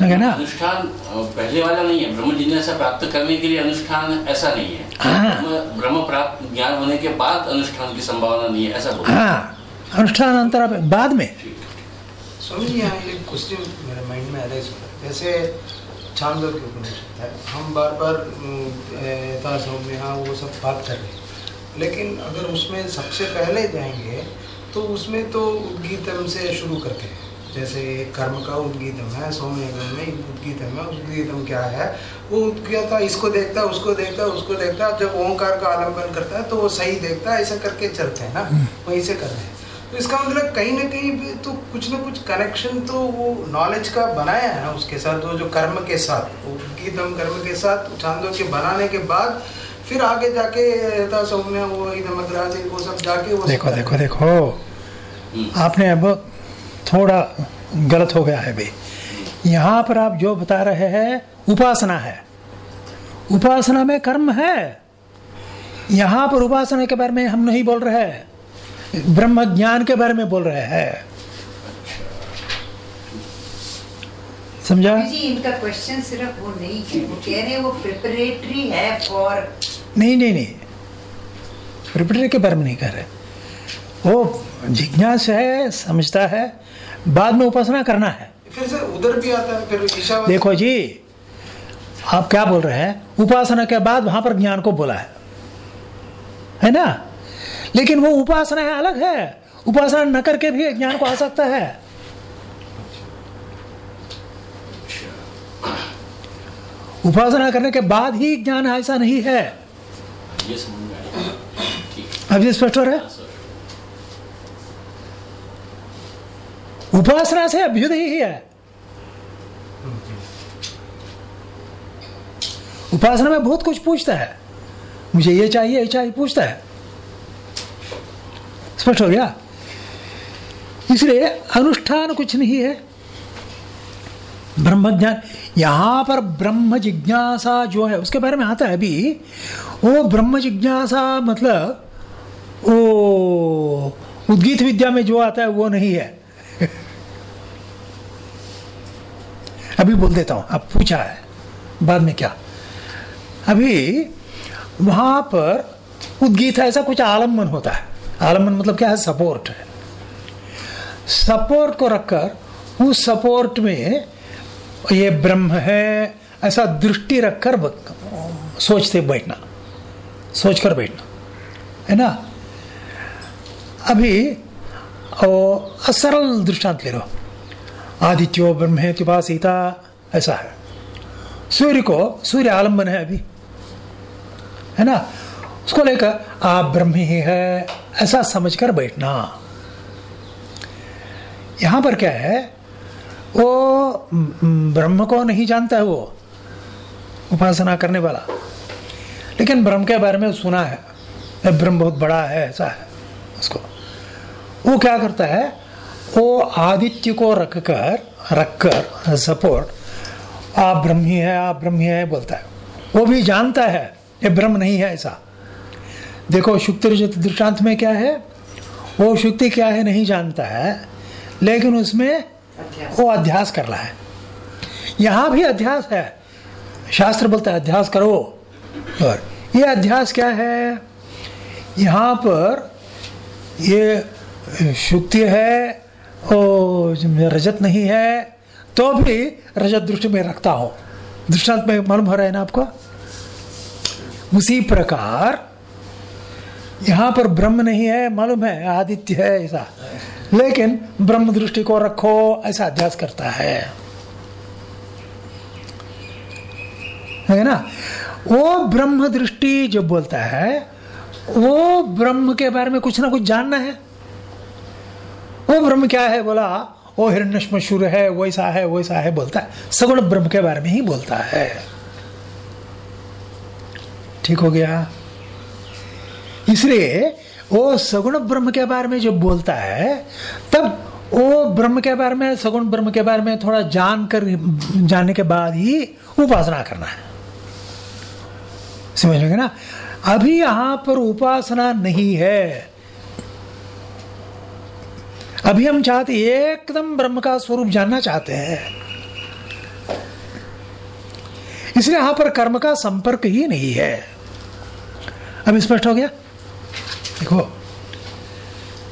है ना। अनुष्ठान पहले वाला नहीं है। ब्रह्म जिज्ञासा प्राप्त करने के लिए अनुष्ठान ऐसा नहीं है। हाँ। ब्रह्म- प्राप्त ज्ञान होने के बाद अनुष्ठान की संभावना नहीं है ऐसा हाँ। अनुष्ठान अंतरा बाद में। स्वामी जी यहाँ एक क्वेश्चन मेरे माइंड में हो रहा है जैसे छांदो के उपनिषद है। हम बार बार सौम्य हाँ वो सब बात कर रहे हैं। लेकिन अगर उसमें सबसे पहले जाएँगे तो उसमें तो उद्गीतम से शुरू करते हैं। जैसे कर्म का उद्गीतम है सौम्यगम में उद्गीतम है उद्गीतम क्या है? वो उद्गीता इसको देखता है उसको देखता है उसको देखता है जब ओंकार का आलंबन करता है तो वो सही देखता है ऐसा करके चलते हैं ना वहीं से कर रहे हैं। तो इसका मतलब कहीं ना कहीं भी तो कुछ ना कुछ कनेक्शन तो वो नॉलेज का बनाया है ना उसके साथ वो जो कर्म के साथ वो गीतम कर्म के साथ छांदों के बनाने के बाद फिर आगे जाके सौम्य वो इधम वो सब जाके वो देखो देखो देखो। आपने अब थोड़ा गलत हो गया है भाई यहाँ पर आप जो बता रहे हैं उपासना है। उपासना में कर्म है। यहाँ पर उपासना के बारे में हम नहीं बोल रहे हैं। ब्रह्म ज्ञान के बारे में बोल रहे हैं। समझा? जी इनका क्वेश्चन सिर्फ़ वो नहीं है। वो कह रहे हैं वो प्रिपरेटरी है फॉर नहीं नहीं नहीं। प्रिपरेटरी के बारे में नहीं कह रहे। वो जिज्ञास है समझता है। बाद में उपासना करना है। फिर से उधर भी आता है फिर ईशावास देखो जी आप क्या बोल रहे हैं? उपासना के बाद वहाँ पर ज्ञान को बोला है। है ना? लेकिन वो उपासना है अलग है। उपासना न करके भी ज्ञान को आ सकता है। उपासना करने के बाद ही ज्ञान ऐसा नहीं है। ये समझ में आया। ठीक। अब ये स्पष्ट हो रहा है है सर उपासना से अभ्युदय ही है। उपासना में बहुत कुछ पूछता है। मुझे ये चाहिए ये चाहिए, पूछता है। स्पष्ट हो गया? इसलिए अनुष्ठान कुछ नहीं है। ब्रह्म ज्ञान, यहाँ पर ब्रह्म जिज्ञासा जो है, उसके बारे में आता है अभी। वो ब्रह्म जिज्ञासा मतलब वो उद्गीत विद्या में जो आता है, वो नहीं है। अभी बोल देता हूँ, अब पूछा है, बाद में क्या? अभी वहाँ पर उद्गीत ऐसा कुछ आलंबन होता है। आलंबन मतलब क्या है? सपोर्ट है। सपोर्ट को रखकर उस सपोर्ट में ये ब्रह्म है, ऐसा दृष्टि रखकर सोचते बैठना, सोचकर बैठना, है ना? अभी सरल दृष्टांत ले लो आदित्यो ब्रह्मेत्युपा सीता, ऐसा है। सूर्य को, सूर्य आलंबन है अभी। है ना? उसको लेकर आप ब्रह्म ही है, ऐसा समझकर बैठना। यहाँ पर क्या है? वो ब्रह्म को नहीं जानता है वो, उपासना करने वाला। लेकिन ब्रह्म के बारे में सुना है। ब्रह्म बहुत बड़ा है, ऐसा है उसको। वो क्या करता है? वो आदित्य को रखकर रखकर सपोर्ट आप ब्रह्मी है आप ब्रह्मी है बोलता है। वो भी जानता है ये ब्रह्म नहीं है ऐसा। देखो शुक्ति दृष्टांत में क्या है? वो शुक्ति क्या है नहीं जानता है लेकिन उसमें वो अध्यास कर रहा है। यहाँ भी अध्यास है। शास्त्र बोलता है अध्यास करो। और ये अध्यास क्या है? यहाँ पर ये शुक्ति है ओ रजत नहीं है तो भी रजत दृष्टि में रखता हो। दृष्टांत में मालूम हो रहा है ना आपको? उसी प्रकार, यहाँ पर ब्रह्म नहीं है, मालूम है, आदित्य है ऐसा। लेकिन ब्रह्म दृष्टि को रखो, ऐसा अध्यास करता है। है ना? वो ब्रह्म दृष्टि जो बोलता है, वो ब्रह्म के बारे में कुछ ना कुछ जानना है। वो ब्रह्म क्या है? बोला वो हिरण्यश्मशुर है, वैसा है वैसा है, बोलता है। सगुण ब्रह्म के बारे में ही बोलता है। ठीक हो गया? इसलिए वो सगुण ब्रह्म के बारे में जब बोलता है, तब वो ब्रह्म के बारे में, सगुण ब्रह्म के बारे में थोड़ा जान कर जानने के बाद ही उपासना करना है। समझ में ना? अभी यहाँ पर उपासना नहीं है। अभी हम चाहते एकदम ब्रह्म का स्वरूप जानना चाहते हैं। इसलिए यहाँ पर कर्म का संपर्क ही नहीं है। अब स्पष्ट हो गया? देखो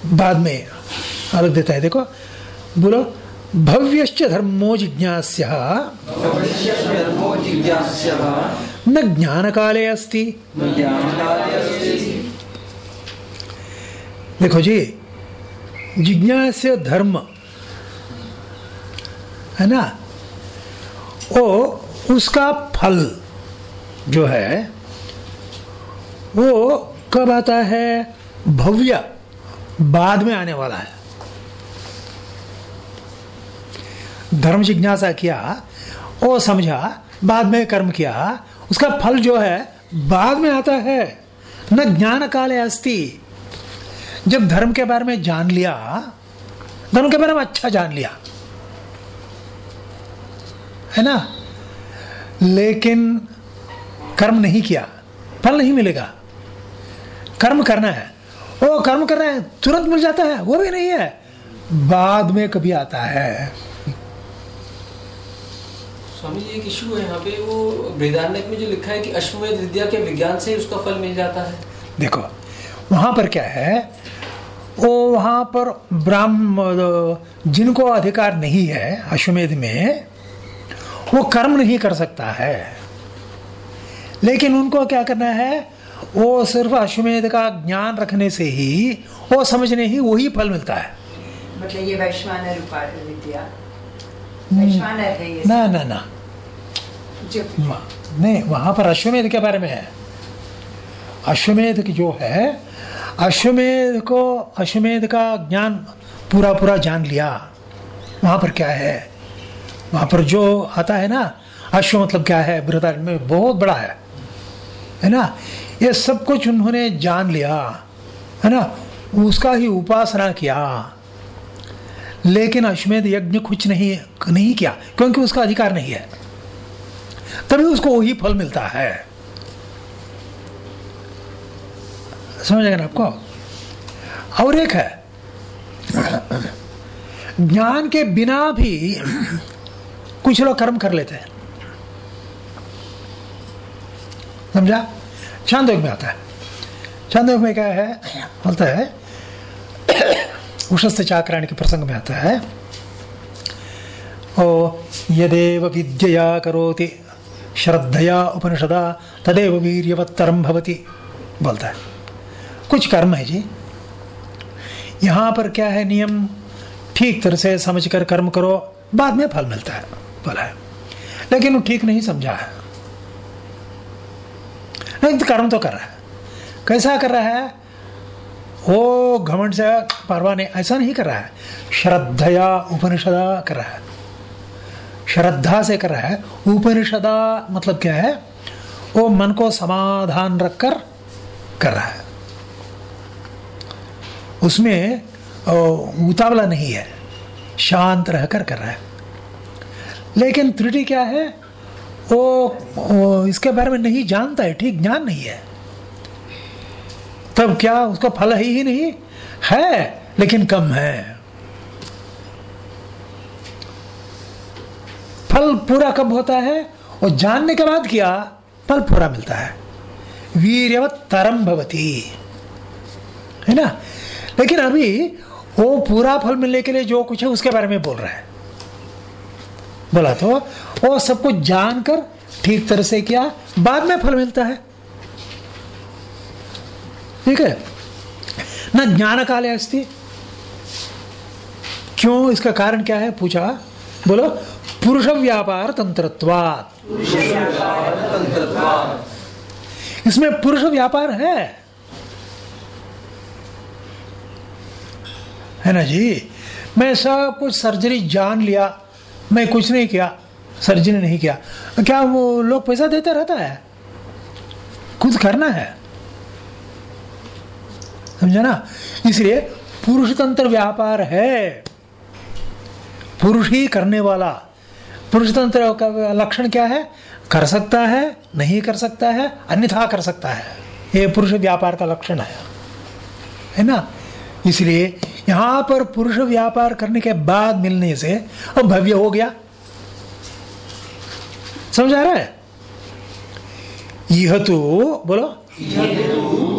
बाद में अलग देता है देखो बोलो भव्यश्च धर्मो जिज्ञास्य। न ज्ञान काले अस्ति। देखो जी जिज्ञास्य धर्म। है ना? वो उसका फल जो है, वो कब आता है? भव्य बाद में आने वाला है। धर्म जिज्ञासा किया वो समझा, बाद में कर्म किया, उसका फल जो है, बाद में आता है। न ज्ञान काले अस्ति। जब धर्म के बारे में जान लिया धर्म के बारे में अच्छा जान लिया। है ना? लेकिन कर्म नहीं किया फल नहीं मिलेगा। कर्म करना है। वो कर्म करना है तुरंत मिल जाता है वो भी नहीं है। बाद में कभी आता है। स्वामी जी एक इशू है यहाँ पे वो बृहदारण्यक में जो लिखा है कि अश्वमेध विद्या के विज्ञान से उसका फल मिल जाता है। देखो वहाँ पर क्या है? वो वहाँ पर ब्राह्म जिनको अधिकार नहीं है अश्वमेध में वो कर्म नहीं कर सकता है। लेकिन उनको क्या करना है? वो सिर्फ़ अश्वमेध का ज्ञान रखने से ही वो समझने ही वही फल मिलता है। मतलब ये वैश्वानर विद्या। है ये ना ना ना। नहीं वहाँ पर अश्वमेध के बारे में है। अश्वमेध की जो है अश्वमेध को, अश्वमेध का ज्ञान पूरा पूरा जान लिया। वहाँ पर क्या है? वहाँ पर जो आता है ना, अश्व मतलब क्या है? बृहदारण्य में बहुत बड़ा है। है ना? ये सब कुछ उन्होंने जान लिया। है ना? उसका ही उपासना किया। लेकिन अश्वमेध यज्ञ कुछ नहीं नहीं किया, क्योंकि उसका अधिकार नहीं है। तभी उसको वही फल मिलता है। समझ गए ना आपको? और एक है, ज्ञान के बिना भी कुछ लोग कर्म कर लेते हैं। समझा? चांदोग में आता है। चांदोग में क्या है? बोलता है, उशस्थ चाक्रायण के प्रसंग में आता है। ओ, यदेव विद्यया करोति, श्रद्धया उपनिषदा, तदेव वीर्यवत्तरम भवति, बोलता है। कुछ कर्म है जी। यहाँ पर क्या है नियम? ठीक तरह से समझकर कर्म करो, बाद में फल मिलता है बोला है। लेकिन वो ठीक नहीं समझा है। नहीं तो कर्म तो कर रहा है। कैसा कर रहा है? वो घमंड से परवाह नहीं, ऐसा नहीं कर रहा है। श्रद्धया उपनिषदा कर रहा है। श्रद्धा से कर रहा है। उपनिषदा मतलब क्या है? वो मन को समाधान रखकर कर रहा है। उसमें उतावला नहीं है। शांत रहकर कर रहा है। लेकिन त्रुटि क्या है? वो, वो इसके बारे में नहीं जानता है ठीक ज्ञान नहीं है। तब क्या उसका फल है ही नहीं? है लेकिन कम है। फल पूरा कब होता है? और जानने के बाद क्या फल पूरा मिलता है। वीरवत तरम भवती। है ना? लेकिन अभी वो पूरा फल मिलने के लिए जो कुछ है उसके बारे में बोल रहा है। बोला तो वो सब कुछ जानकर ठीक तरह से किया बाद में फल मिलता है। ठीक है? न ज्ञान काले अस्ति क्यों? इसका कारण क्या है? पूछा। बोलो पुरुष व्यापार तंत्रत्वात्। इसमें पुरुष व्यापार है। है ना जी? मैं सब कुछ सर्जरी जान लिया। मैं कुछ नहीं किया। सर्जरी नहीं किया। क्या वो लोग पैसा देते रहता है? खुद करना है। समझा ना? इसलिए पुरुष तंत्र व्यापार है। पुरुष ही करने वाला। पुरुष तंत्र का लक्षण क्या है? कर सकता है, नहीं कर सकता है, अन्यथा कर सकता है। ये पुरुष व्यापार का लक्षण है। है ना? इसलिए यहाँ पर पुरुष व्यापार करने के बाद मिलने से अब भव्य हो गया। समझ आ रहा है? यह तो बोलो।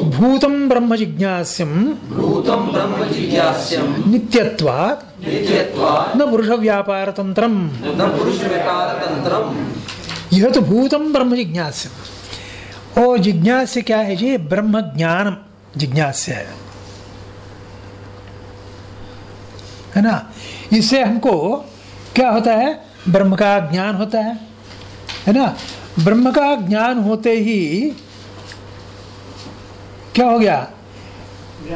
भूतम ब्रह्म जिज्ञास्यम। भूतं ब्रह्म जिज्ञास्यं नित्यत्वात्। नित्यत्वात्। न पुरुष व्यापार तंत्रम। न पुरुषव्यकारतन्त्रम् यह तो भूतम ब्रह्म जिज्ञास्य ओ जिज्ञास्य क्या है जी? ब्रह्म ज्ञानम जिज्ञास्य है। है ना? इससे हमको क्या होता है? ब्रह्म का ज्ञान होता है। है ना? ब्रह्म का ज्ञान होते ही क्या हो गया?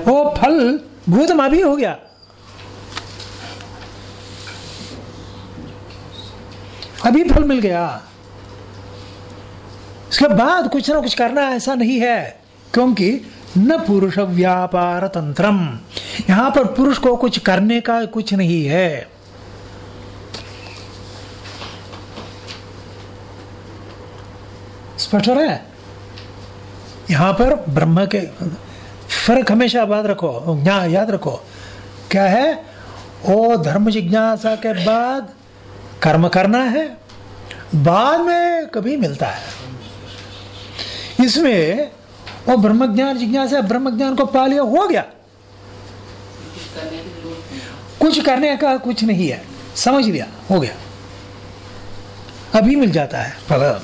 वो फल भूतम अभी हो गया। अभी फल मिल गया। इसके बाद कुछ ना कुछ करना ऐसा नहीं है, क्योंकि न पुरुष व्यापार तंत्रम। यहाँ पर पुरुष को कुछ करने का कुछ नहीं है। स्पष्ट हो रहा है? यहाँ पर ब्रह्म के फ़र्क हमेशा याद रखो याद रखो। क्या है? ओ धर्म जिज्ञासा के बाद कर्म करना है, बाद में कभी मिलता है। इसमें वो ब्रह्म ज्ञान जिज्ञासा ब्रह्म ज्ञान को पा लिया हो गया। कुछ करने का कुछ नहीं है। समझ लिया हो गया। अभी मिल जाता है फल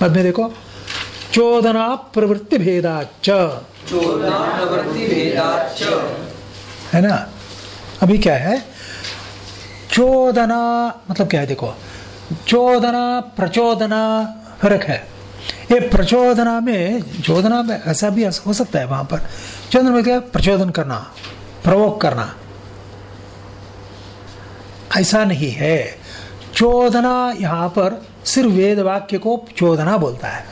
पद में देखो चोदना प्रवृत्ति भेदा च। चोदना प्रवृत्ति भेदाच है ना? अभी क्या है? चोदना मतलब क्या है देखो। चोदना प्रचोदना फ़र्क है। ये प्रचोदना में चोदना में ऐसा भी हो सकता है वहाँ पर। चोदना में क्या प्रचोदन करना, प्रवोक करना। ऐसा नहीं है। चोदना यहाँ पर सिर्फ़ वेद वाक्य को चोदना बोलता है।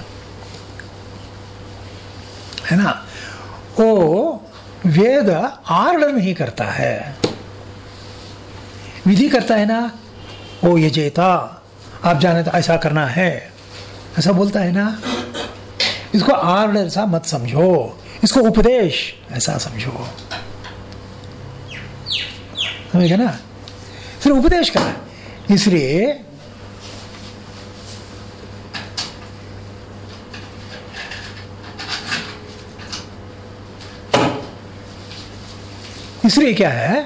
है ना? वो वेद आर्डर नहीं करता है। विधि करता है ना? ओ, ये जेता आप जाने तो ऐसा करना है। ऐसा बोलता है ना, इसको आर्डर सा मत समझो, इसको उपदेश ऐसा समझो। समझ ना? फिर उपदेश करा इसलिए इसलिए क्या है?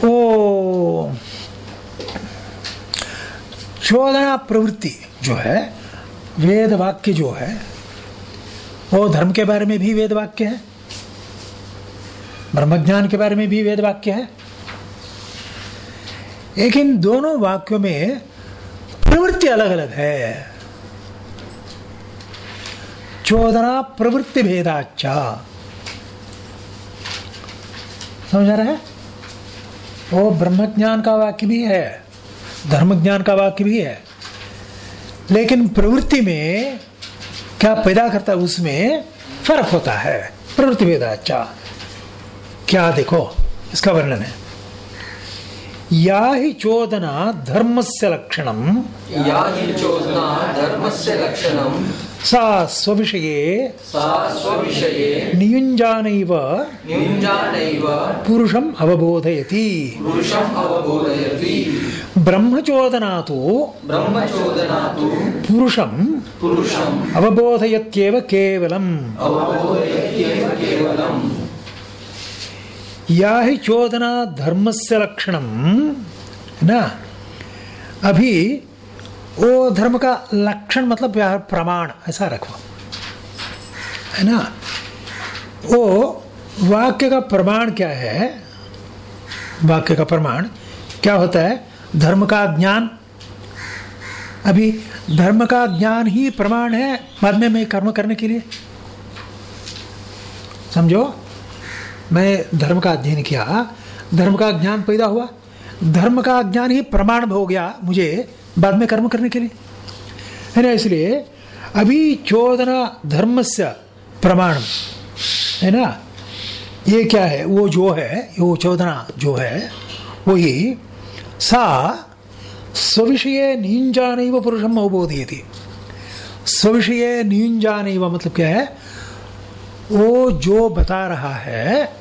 वो चोदना प्रवृत्ति। जो है वेद वाक्य जो है, वो धर्म के बारे में भी वेद वाक्य है? ब्रह्मज्ञान के बारे में भी वेद वाक्य है? लेकिन दोनों वाक्यों में प्रवृत्ति अलग अलग है। चोदना प्रवृत्ति भेदाचा समझ आ रहा है? वो ब्रह्म ज्ञान का वाक्य भी है धर्म ज्ञान का वाक्य भी है। लेकिन प्रवृत्ति में क्या पैदा करता है उसमें फ़र्क होता है। प्रवृत्ति भेदाचा क्या देखो इसका वर्णन है। या ही चोदना चोदना धर्मस्य लक्षणं सा सा स्वविषये नियुञ्जानैव नियुञ्जानैव पुरुषम् अवबोधयति। पुरुषम् अवबोधयति। ब्रह्मचोदना ब्रह्मचोदना पुरुषम् अवबोधयत्येव केवलम्। अवबोधयत्येव केवलम्। या ही चोदना धर्मस्य लक्षणम है ना? अभी वो धर्म का लक्षण मतलब प्रमाण ऐसा रखो। है ना? वो वाक्य का प्रमाण क्या है? वाक्य का प्रमाण क्या होता है? धर्म का ज्ञान। अभी धर्म का ज्ञान ही प्रमाण है बाद में मैं कर्म करने के लिए। समझो? मैं धर्म का अध्ययन किया, धर्म का ज्ञान पैदा हुआ। धर्म का ज्ञान ही प्रमाण हो गया मुझे बाद में कर्म करने के लिए। है ना? इसलिए अभी चोदना धर्म से प्रमाण। है ना? ये क्या है? वो जो है, वो चोदना जो है, वही सा स्विषय नियुंजान पुरुषम अवबोधयति। स्विषय नियुंजान मतलब क्या है? वो जो बता रहा है,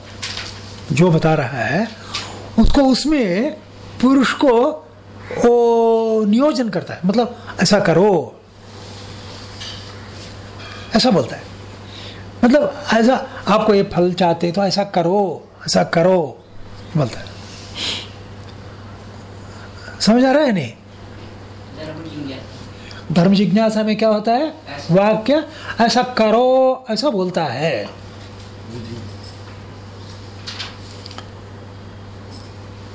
जो बता रहा है, उसको उसमें पुरुष को वो नियोजन करता है। मतलब ऐसा करो। ऐसा बोलता है। मतलब ऐसा, आपको ये फल चाहते तो ऐसा करो ऐसा करो, बोलता है। समझ आ रहा है नहीं? धर्म जिज्ञासा में क्या होता है? वाक्य, ऐसा करो, ऐसा बोलता है।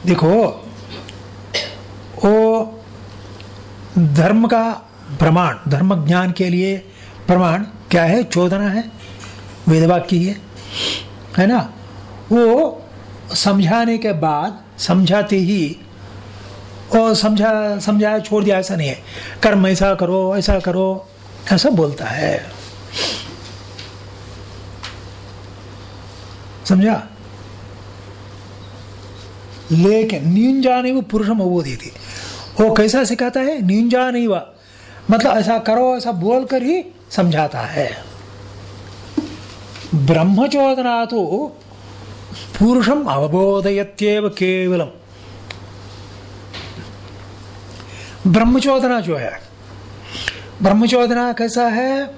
देखो, वो धर्म का प्रमाण, धर्म ज्ञान के लिए प्रमाण क्या है? चोदना है। वेदवाक्य ही है। है ना? वो समझाने के बाद, समझाते ही, और समझा, समझाया, छोड़ दिया, ऐसा नहीं है। कर्म ऐसा करो ऐसा करो, ऐसा बोलता है। समझा? लेकिन न्यूंजा नहीं वो पुरुषम थी वो कैसा सिखाता है? न्यूंजा नहीं वह। मतलब ऐसा करो, ऐसा बोल कर ही समझाता है। ब्रह्मचोदना तो पुरुषम अवबोधयत्येव केवलम। ब्रह्मचोदना जो है, ब्रह्मचोदना कैसा है?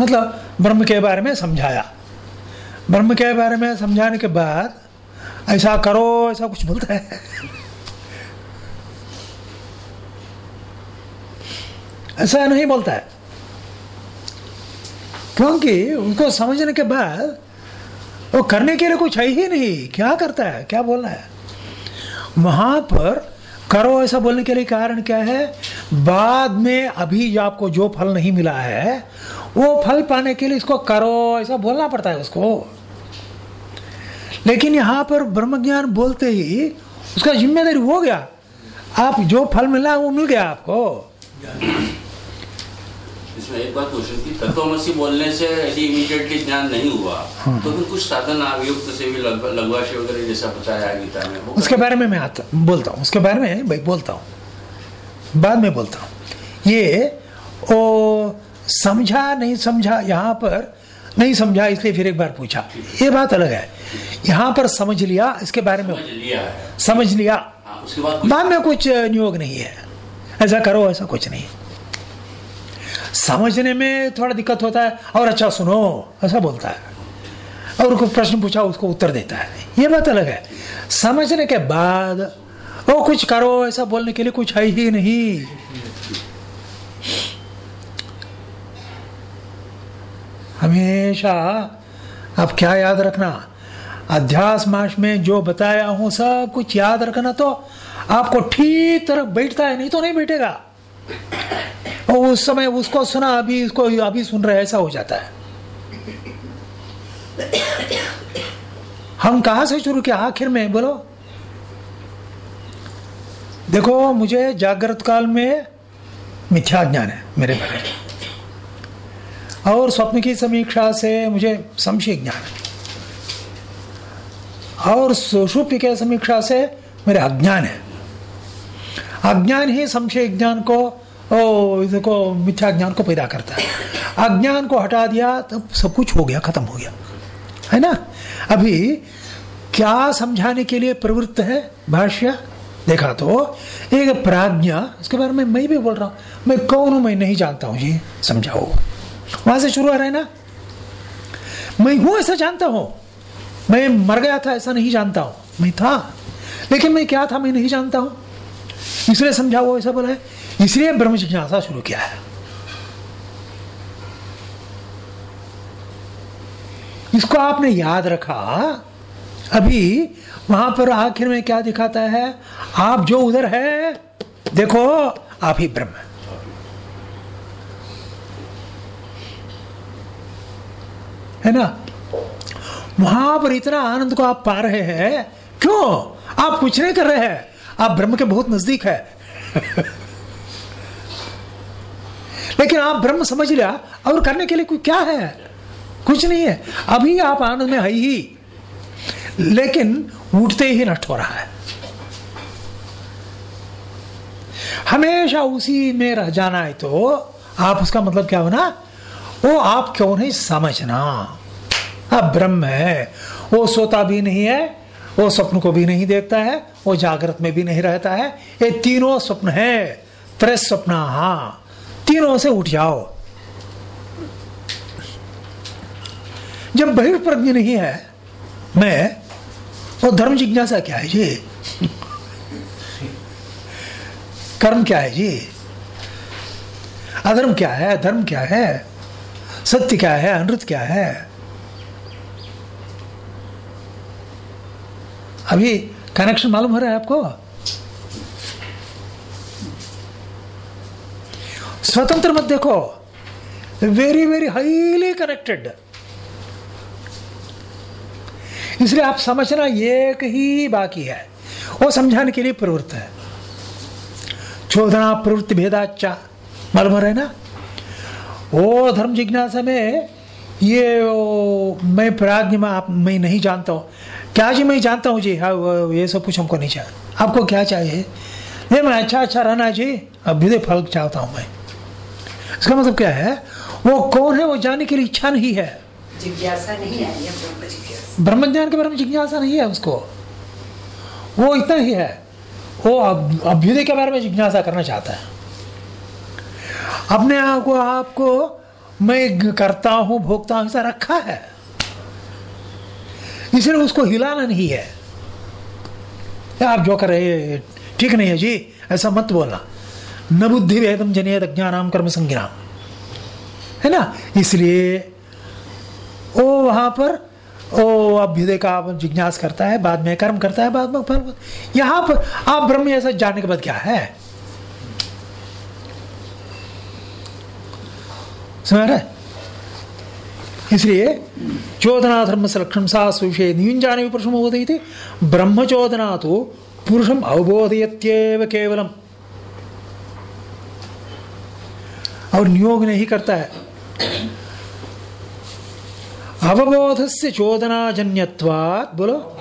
मतलब ब्रह्म के बारे में समझाया। ब्रह्म के बारे में समझाने के बाद ऐसा करो, ऐसा कुछ बोलता है। ऐसा नहीं बोलता है। क्योंकि उनको समझने के बाद वो करने के लिए कुछ है ही नहीं। क्या करता है? क्या बोलना है? वहाँ पर करो ऐसा बोलने के लिए कारण क्या है? बाद में अभी आपको जो फल नहीं मिला है, वो फल पाने के लिए इसको करो, ऐसा बोलना पड़ता है उसको। लेकिन यहाँ पर ब्रह्म ज्ञान बोलते ही उसका ज़िम्मेदारी हो गया। आप जो फल मिला वो मिल गया आपको। इसमें एक बात क्वेश्चन थी तत्वमसी बोलने से यदि इमीडिएटली ज्ञान नहीं हुआ हाँ। तो फिर कुछ साधन अभियुक्त से भी लग- लघुवाशी वगैरह जैसा बताया गीता में। उसके बारे में मैं आता बोलता हूँ। उसके बारे में भाई बोलता हूँ। बाद में बोलता हूँ। ये ओ समझा नहीं समझा यहाँ पर नहीं समझा इसलिए फिर एक बार पूछा। ये बात अलग है। यहाँ पर समझ लिया इसके बारे में समझ लिया समझ लिया। हाँ, उसके बाद बाद में कुछ नियोग नहीं है। ऐसा करो ऐसा कुछ नहीं। समझने में थोड़ा दिक्कत होता है। और अच्छा सुनो, ऐसा बोलता है। और कोई प्रश्न पूछा, उसको उत्तर देता है। ये बात अलग है। समझने के बाद, ओ, कुछ करो, ऐसा बोलने के लिए कुछ है ही नहीं। हमेशा अब क्या याद रखना? अध्यास मास में जो बताया हूँ, सब कुछ याद रखना तो आपको ठीक तरह बैठता है, नहीं तो नहीं बैठेगा। और उस समय उसको सुना, अभी इसको अभी सुन रहे, ऐसा हो जाता है। हम कहा से शुरू किया? आखिर में, बोलो। देखो, मुझे जागृत काल में मिथ्या ज्ञान है, मेरे बारे में। और स्वप्न की समीक्षा से मुझे संशय ज्ञान है। और सुषुप्ति के समीक्षा से मेरे अज्ञान है। अज्ञान ही संशय ज्ञान को ओ इसको मिथ्या ज्ञान को पैदा करता है। अज्ञान को हटा दिया, तब सब कुछ हो गया, खत्म हो गया। है ना? अभी क्या समझाने के लिए प्रवृत्त है भाष्य? देखा तो एक प्राज्ञा उसके बारे में मैं भी बोल रहा हूँ, मैं कौन हूँ मैं नहीं जानता हूँ, जी, समझाओ। वहाँ से शुरू हो रहा है ना? मैं हूँ ऐसा जानता हूँ। मैं मर गया था ऐसा नहीं जानता हूँ। मैं था। लेकिन मैं क्या था मैं नहीं जानता हूँ। इसलिए समझाओ, ऐसा बोला है। इसलिए ब्रह्म जिज्ञासा शुरू किया है। इसको आपने याद रखा, अभी वहाँ पर आखिर में क्या दिखाता है? आप जो उधर है, देखो, आप ही ब्रह्म। है ना? वहाँ पर इतना आनंद को आप पा रहे हैं, क्यों? आप कुछ नहीं कर रहे हैं। आप ब्रह्म के बहुत नज़दीक है। लेकिन आप ब्रह्म समझ लिया, और करने के लिए कोई क्या है? कुछ नहीं है। अभी आप आनंद में है ही। लेकिन उठते ही नष्ट हो रहा है। हमेशा उसी में रह जाना है तो आप उसका मतलब क्या होना? वो आप क्यों नहीं समझना? आप ब्रह्म है। वो सोता भी नहीं है, वो स्वप्न को भी नहीं देखता है, वो जागृत में भी नहीं रहता है। ये तीनों स्वप्न है। त्रय स्वप्न हाँ। तीनों से उठ जाओ। जब बहिर्प्रज्ञ नहीं है, मैं वो धर्म जिज्ञासा क्या है जी? कर्म क्या है जी? अधर्म क्या है? धर्म क्या है? सत्य क्या है? अनृत क्या है? अभी कनेक्शन मालूम हो रहा है आपको? स्वतंत्र मत देखो। वेरी वेरी हाईली कनेक्टेड इसलिए आप समझना एक ही बाकी है। वो समझाने के लिए प्रवृत्त है। चोदना प्रवृत्ति भेदाचा मालूम है ना? वो धर्म जिज्ञासा में ये वो, मैं प्राज्ञ में आप मैं नहीं जानता हूँ। क्या जी मैं जानता हूँ जी? हाँ ये सब कुछ हमको नहीं चाहिए। आपको क्या चाहिए? नहीं मैं अच्छा अच्छा रहना जी। अभ्युदय फल चाहता हूँ मैं। इसका मतलब क्या है? वो कौन है? वो जानने के लिए इच्छा नहीं है। जिज्ञासा नहीं है ब्रह्म ज्ञान के बारे में जिज्ञासा नहीं है उसको। वो इतना ही है। वो अभ्युदय के बारे में जिज्ञासा करना चाहता है। अपने आप को आपको मैं करता हूँ भोगता हूँ ऐसा रखा है। इसलिए उसको हिलाना नहीं है। आप जो कर रहे ठीक नहीं है जी ऐसा मत बोलना। न बुद्धि वेदम जनियत अज्ञानाम कर्म संज्ञान है ना? इसलिए वो वहाँ पर, ओ अभ्युदय का आप जिज्ञास करता है, बाद में कर्म करता है, बाद में फल यहाँ पर आप ब्रह्म ऐसा जानने के बाद क्या है? समझ रहे? इसलिए चोदना धर्म से लक्षण सा विषय नियुंजाने पुरुषम अवोदयते ब्रह्मचोदना तो पुरुषम अवबोधयत्येव केवलम। और नियोग नहीं करता है। अवबोध से चोदनाजन्यत्वात् बोलो।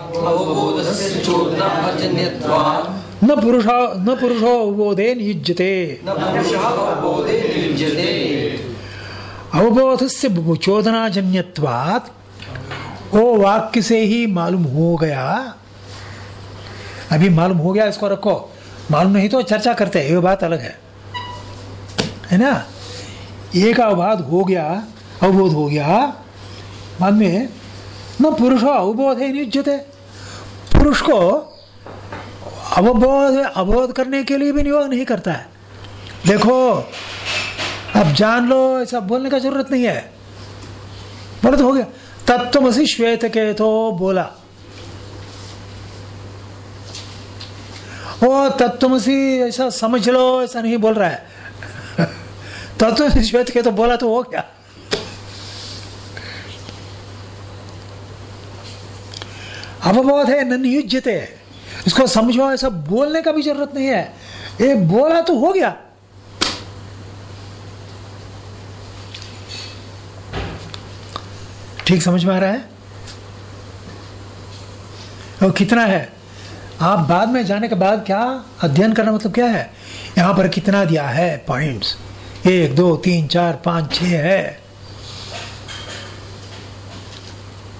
न पुरुषा न पुरुषो अवबोधे नियुज्यते। न पुरुषः अवबोधे से चोदनाजन्यत्वात् वो वाक्य से ही मालूम हो गया। अभी मालूम हो गया इसको रखो। मालूम नहीं तो चर्चा करते हैं ये बात अलग है। है ना? एक अवबाध हो गया, अवबोध हो गया बाद में न पुरुष अवबोध है नियुज्यते पुरुष को अवबोध अवबोध करने के लिए भी नियोग नहीं करता है। देखो, अब जान लो, ऐसा बोलने का ज़रूरत नहीं है। बोले तो हो गया। तत्वमसी श्वेत के तो बोला। वो तत्वमसी ऐसा समझ लो, ऐसा नहीं बोल रहा है। तत्वमसी श्वेत के तो बोला तो हो गया अवबोध है न नियुज्यते इसको समझो ऐसा बोलने का भी ज़रूरत नहीं है ये बोला तो हो गया ठीक समझ में आ रहा है और कितना है आप बाद में जाने के बाद क्या अध्ययन करना मतलब क्या है यहाँ पर कितना दिया है पॉइंट्स एक, दो, तीन, चार, पाँच छ है।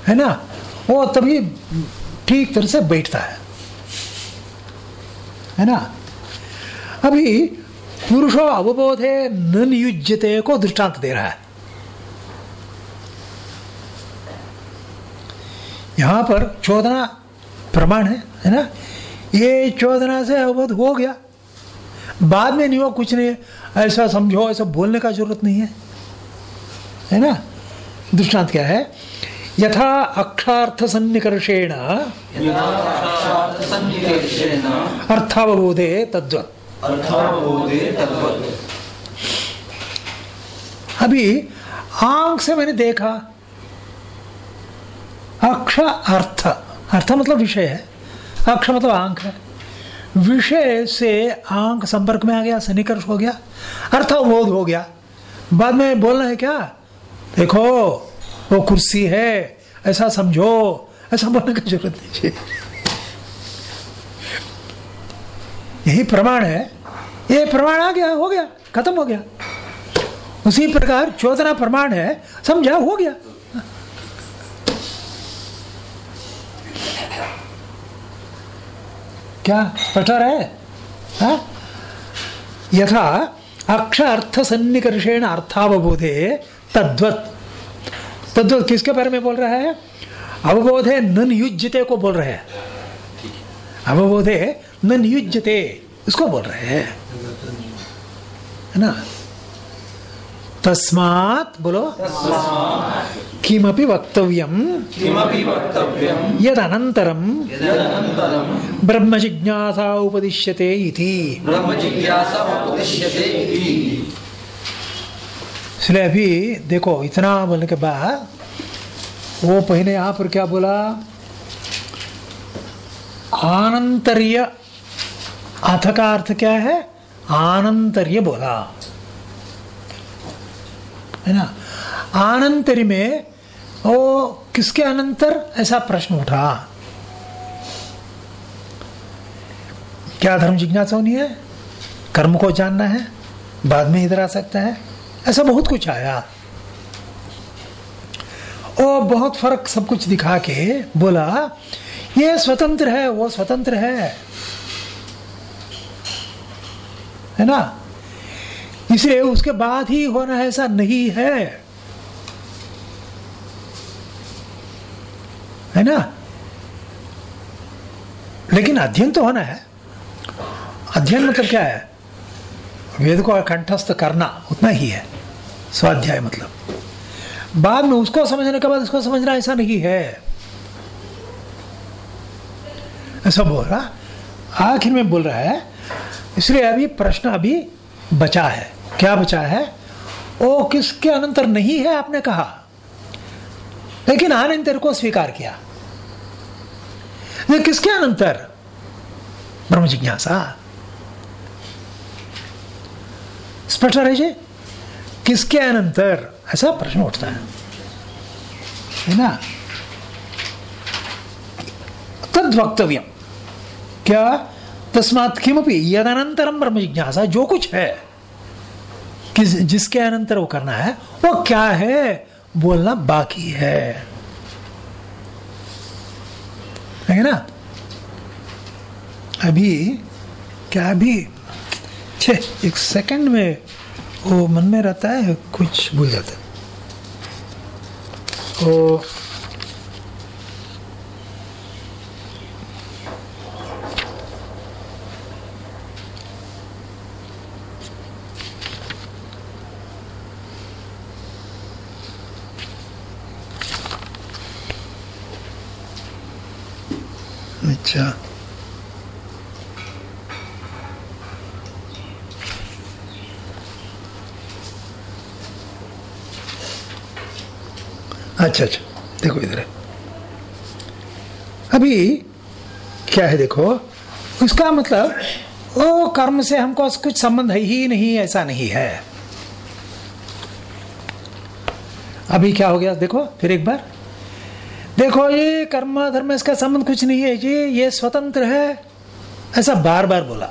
है ना? वो तभी ठीक तरह से बैठता है। है ना? अभी पुरुषो अवबोधे न नियुज्यते को दृष्टांत दे रहा है। यहाँ पर चोदना प्रमाण है है ना? ये चोदना से अवबोध हो गया। बाद में नहीं हो कुछ नहीं। ऐसा समझो ऐसा बोलने का ज़रूरत नहीं है। है ना? दृष्टांत क्या है? यथा अक्षार्थ सन्निकर्षेण अर्थावबोधे तद्वत्। तद्वत्। अभी आँख से मैंने देखा अक्ष अर्थ अर्थ मतलब विषय है। अक्ष मतलब आँख है। विषय से आँख संपर्क में आ गया सनिकर्ष हो गया अर्थ अवबोध हो गया। बाद में बोलना है क्या? देखो, वो कुर्सी है, ऐसा समझो, ऐसा बोलने की ज़रूरत नहीं है यही प्रमाण है। ये प्रमाण आ गया, हो गया, खत्म हो गया। उसी प्रकार चौदना प्रमाण है, समझा, हो गया। क्या? स्पष्ट हो? यथा अक्ष अर्थ सन्निकर्षेण अर्थावबोधे तद्वत। तद्वत किसके बारे में बोल रहा है? अवबोधे नन युजते को बोल रहे हैं। अवबोधे नन नियुज्यते उसको बोल रहे हैं। है ना? तस्मात् बोलो। किमपि वक्तव्यं यदनन्तरं यदनन्तरं ब्रह्म जिज्ञासा उपदिश्यते इति। ब्रह्मजिज्ञासा उपदिश्यते इति। इसलिए अभी देखो इतना बोलने के बाद वो पहले यहाँ पर क्या बोला? आनंतर्य अथ का अर्थ क्या है? आनंतर्य बोला। है ना? आनंतरी में वो किसके अनंतर? ऐसा प्रश्न उठा। क्या धर्म जिज्ञासा होनी है? कर्म को जानना है? बाद में इधर आ सकता है? ऐसा बहुत कुछ आया। और बहुत फ़र्क सब कुछ दिखा के बोला, ये स्वतंत्र है, वो स्वतंत्र है। है ना? इसलिए उसके बाद ही होना ऐसा नहीं है। है ना? लेकिन अध्ययन तो होना है। अध्ययन मतलब क्या है? वेद को कंठस्थ करना, उतना ही है। स्वाध्याय मतलब। बाद में उसको समझने के बाद उसको समझना ऐसा नहीं है। ऐसा बोल रहा, आखिर में बोल रहा है, इसलिए अभी प्रश्न अभी बचा है। क्या बचा है? ओ, किसके अनंतर नहीं है, आपने कहा। लेकिन अनंतर को स्वीकार किया। किसके अनंतर? ब्रह्म जिज्ञासा। स्पष्ट रहे किसके अनंतर? ऐसा प्रश्न उठता है। है ना? तद वक्तव्य क्या? तस्मात किमपि यदनंतरम ब्रह्म जिज्ञासा, जो कुछ है। किस, जिसके अनंतर वो करना है, वो क्या है? बोलना बाकी है। है ना? अभी, क्या अभी? छे, एक सेकंड में वो मन में रहता है, कुछ भूल जाता है। वो अच्छा। अच्छा अच्छा देखो इधर अभी क्या है देखो, उसका मतलब वो कर्म से हमको कुछ संबंध है ही नहीं, ऐसा नहीं है। अभी क्या हो गया, देखो, फिर एक बार। देखो, ये कर्म धर्म इसका संबंध कुछ नहीं है। जी ये स्वतंत्र है, ऐसा बार बार बोला।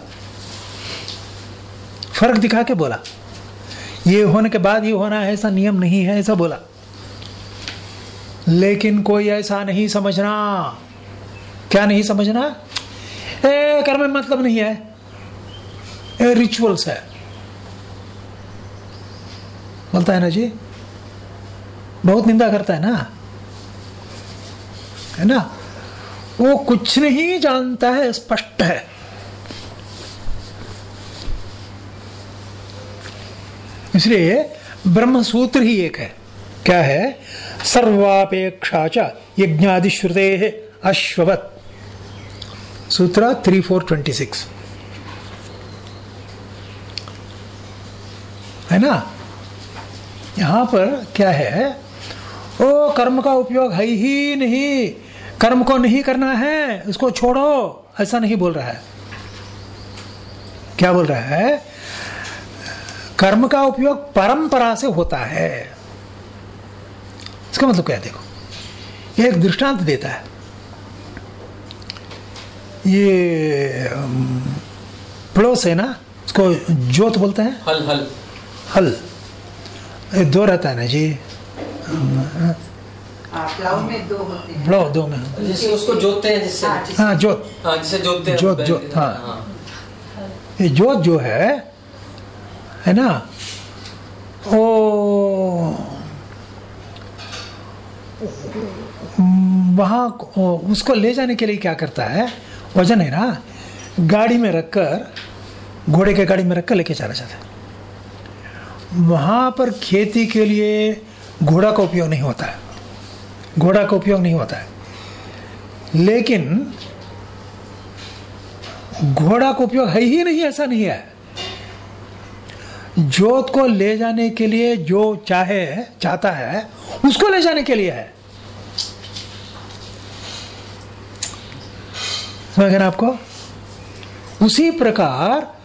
फ़र्क दिखा के बोला। ये होने के बाद ही होना है, ऐसा नियम नहीं है, ऐसा बोला। लेकिन कोई ऐसा नहीं समझना। क्या नहीं समझना? ए, कर्म मतलब नहीं है। ए रिचुअल्स है। बोलता है ना जी? बहुत निंदा करता है ना? है ना? वो कुछ नहीं जानता है, स्पष्ट है। इसलिए ब्रह्म सूत्र ही एक है। क्या है? सर्वापेक्षा च यज्ञादिश्रुते अश्ववत। सूत्र थ्री फोर ट्वेंटी सिक्स है ना? यहाँ पर क्या है? ओ, कर्म का उपयोग है ही नहीं। कर्म को नहीं करना है उसको छोड़ो। ऐसा नहीं बोल रहा है। क्या बोल रहा है? कर्म का उपयोग परंपरा से होता है। इसका मतलब क्या है? देखो ये एक दृष्टांत देता है। ये पड़ोस है ना उसको जोत बोलते हैं? हल हल। हल। ये दो रहता है ना जी। प्लाव में दो होते हैं। दो में जिससे उसको जोतते हैं जिससे हाँ, हाँ जोत। हाँ जिसे जोतते हैं जोत, जोत, हाँ। ये जोत जो है है ना? वो वहाँ उसको ले जाने के लिए क्या करता है? वज़न है ना? गाड़ी में रखकर घोड़े के गाड़ी में रखकर लेके चला जाता है। वहाँ पर खेती के लिए घोड़ा का उपयोग नहीं होता है। घोड़ा का उपयोग नहीं होता है। लेकिन घोड़ा का उपयोग है ही नहीं, ऐसा नहीं है। जोत को ले जाने के लिए जो चाहे, चाहता है, उसको ले जाने के लिए है। समझ ना आपको? उसी प्रकार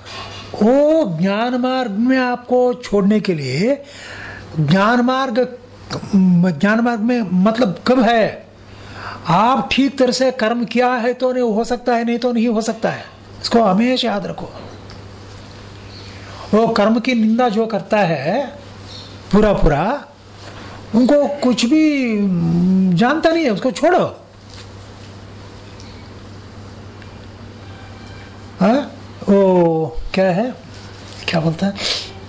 वो ज्ञान मार्ग में आपको छोड़ने के लिए, ज्ञान मार्ग ज्ञान मार्ग में मतलब कब है? आप ठीक तरह से कर्म किया है तो नहीं हो सकता है नहीं तो नहीं हो सकता है। इसको हमेशा याद रखो। वो कर्म की निंदा जो करता है पूरा पूरा उनको कुछ भी जानता नहीं है उसको छोड़ो। हाँ? वो क्या है? क्या बोलता है?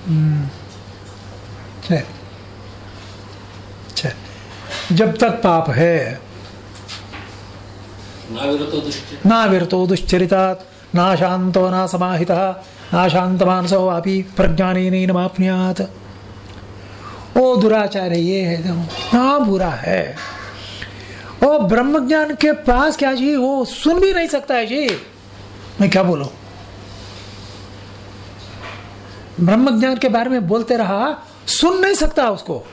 हम्म, जब तक पाप है। नाविरतो दुष्ट ना विरतो दुश्चरिता ना शांतो ना समाहिता। ना शांत मानसो वापी प्रज्ञान नहीं नमाप्नियात ओ दुराचार्य ये है ना बुरा है। ओ ब्रह्म ज्ञान के पास क्या जी? वो सुन भी नहीं सकता है जी। मैं क्या बोलूँ? ब्रह्म ज्ञान के बारे में बोलते रहा सुन नहीं सकता उसको।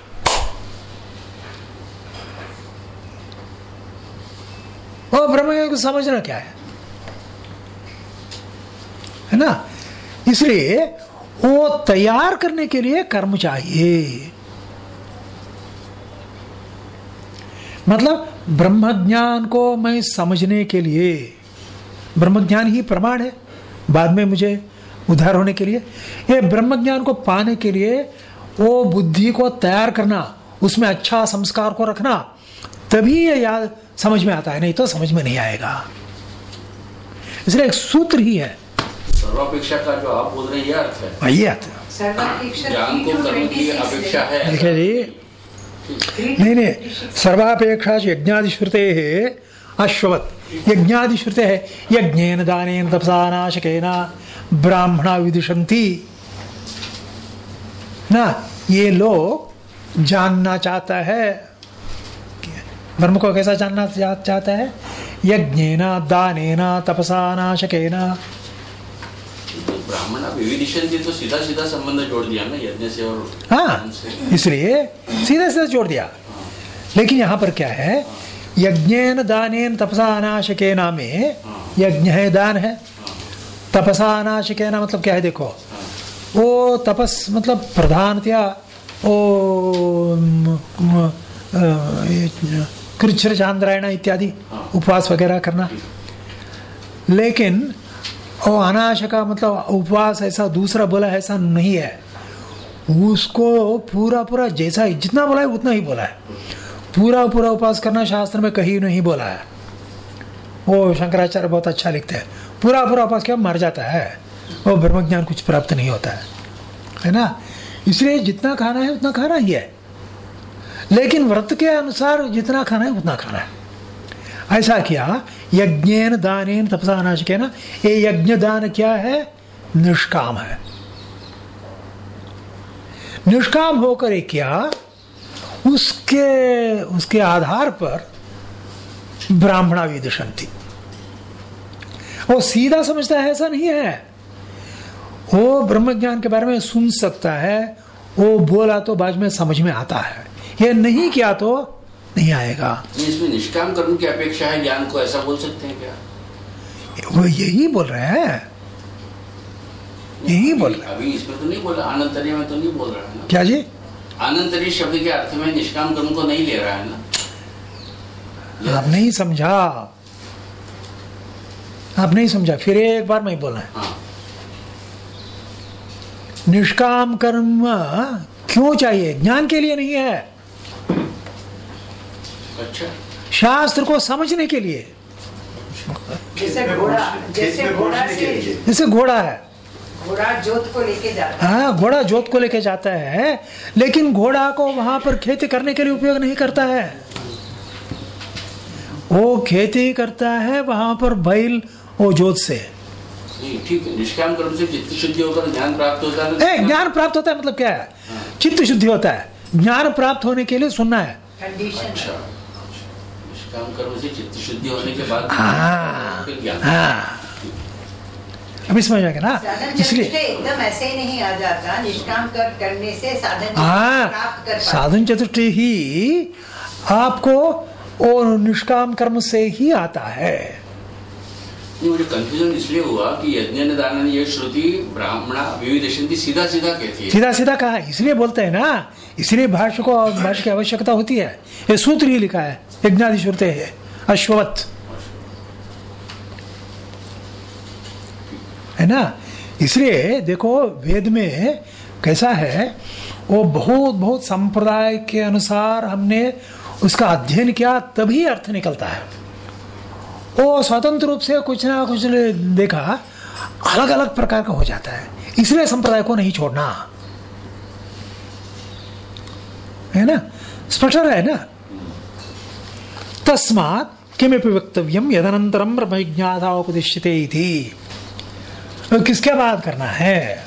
ब्रह्म ज्ञान को समझना क्या है? है ना? इसलिए वो तैयार करने के लिए कर्म चाहिए। मतलब ब्रह्म ज्ञान को मैं समझने के लिए ब्रह्म ज्ञान ही प्रमाण है। बाद में मुझे उद्धार होने के लिए, ये ब्रह्म ज्ञान को पाने के लिए वो बुद्धि को तैयार करना, उसमें अच्छा संस्कार को रखना, तभी ये याद समझ में आता है नहीं तो समझ में नहीं आएगा। इसलिए एक सूत्र ही है। सर्वापेक्षा का जो आप बोल रहे हैं अर्थ है। है सर्वापेक्षा ज्ञान को कर्म की अपेक्षा है। देखिए जी नहीं नहीं सर्वापेक्षा यज्ञादि श्रुते अश्ववत। यज्ञादि है यज्ञेन दानेन तपसा नाशकेन ब्राह्मणा विदुषंती ना ये लोग जानना चाहता है ब्रह्म को कैसा जानना चाहता है? यज्ञेन दानेन तपसा नाशकेन तो ब्राह्मण तो सीधा सीधा संबंध जोड़ दिया ना यज्ञ से और हाँ इसलिए सीधा सीधा जोड़ दिया। लेकिन यहाँ पर क्या है? यज्ञेन दानेन तपसा अनाशके में यज्ञ है दान है। तपसा अनाशके मतलब क्या है देखो? वो तपस मतलब प्रधानतया ये, कृच्छ्र चांद्रायण इत्यादि उपवास वगैरह करना लेकिन वो अनाश का मतलब उपवास ऐसा दूसरा बोला है ऐसा नहीं है उसको पूरा पूरा जैसा जितना बोला है उतना ही बोला है पूरा पूरा उपवास करना शास्त्र में कहीं नहीं बोला है वो शंकराचार्य बहुत अच्छा लिखते हैं पूरा पूरा उपवास क्या मर जाता है वो ब्रह्म ज्ञान कुछ प्राप्त नहीं होता है है ना इसलिए जितना खाना है उतना खाना ही है लेकिन व्रत के अनुसार जितना खाना है, उतना खाना है। ऐसा किया, यज्ञेन दानेन तपसा नाशके ना, ये यज्ञ दान क्या है? निष्काम है। निष्काम होकर क्या, उसके उसके आधार पर ब्राह्मणा विदुषंती वो सीधा समझता है, ऐसा नहीं है। वो ब्रह्म ज्ञान के बारे में सुन सकता है, वो बोला तो बाद में समझ में आता है। ये नहीं किया तो नहीं आएगा। इसमें निष्काम कर्म की अपेक्षा है ज्ञान को ऐसा बोल सकते हैं क्या? वो यही बोल रहे हैं। यही बोल रहे अभी इसमें तो नहीं बोला आनंतर्य में तो नहीं बोल रहा है ना। क्या जी? आनंतर्य शब्द के अर्थ में निष्काम कर्म को नहीं ले रहा है ना। आप नहीं समझा। आप नहीं समझा फिर एक बार मैं बोलना है हाँ। निष्काम कर्म क्यों चाहिए? ज्ञान के लिए नहीं है। अच्छा। शास्त्र को समझने के लिए। जैसे घोड़ा जैसे घोड़ा जैसे घोड़ा है। घोड़ा जोत को लेके जाता है। हाँ घोड़ा जोत को लेके जाता है लेकिन घोड़ा को वहाँ पर खेती करने के लिए उपयोग नहीं करता है। वो खेती करता है वहाँ पर बैल वो जोत से। ठीक है निष्काम कर्म से चित्त शुद्धि होकर ज्ञान प्राप्त होता है। ज्ञान प्राप्त होता है मतलब क्या है? चित्त शुद्धि होता है। ज्ञान प्राप्त होने के लिए सुनना है। कंडीशन अच्छा। निष्काम कर्म से चित्त शुद्धि होने के बाद हाँ। हाँ। अभी समझ आएगा आ गया ना इसलिए एकदम ऐसे ही नहीं आ जाता। निष्काम कर करने से साधन हाँ। प्राप्त कर साधन चतुष्टय ही आपको और निष्काम कर्म से ही आता है। नहीं, मुझे कंफ्यूजन इसलिए हुआ कि यज्ञ दान ये श्रुति ब्राह्मणा विविधि सीधा सीधा कहती है। सीधा सीधा कहा इसलिए बोलते हैं ना इसलिए भाष्य को भाष्य की आवश्यकता होती है। ये सूत्र ही लिखा है यज्ञादि श्रुते है अश्वत है ना? इसलिए देखो वेद में कैसा है वो बहुत बहुत संप्रदाय के अनुसार हमने उसका अध्ययन किया तभी अर्थ निकलता है। वो स्वतंत्र रूप से कुछ ना कुछ देखा अलग अलग प्रकार का हो जाता है। इसलिए संप्रदाय को नहीं छोड़ना। है ना? स्पष्ट है ना? तस्मात् किमपि वक्तव्यम यदनंतरम ब्रह्मज्ञाता उपदिश्यते तो किसके बाद करना है?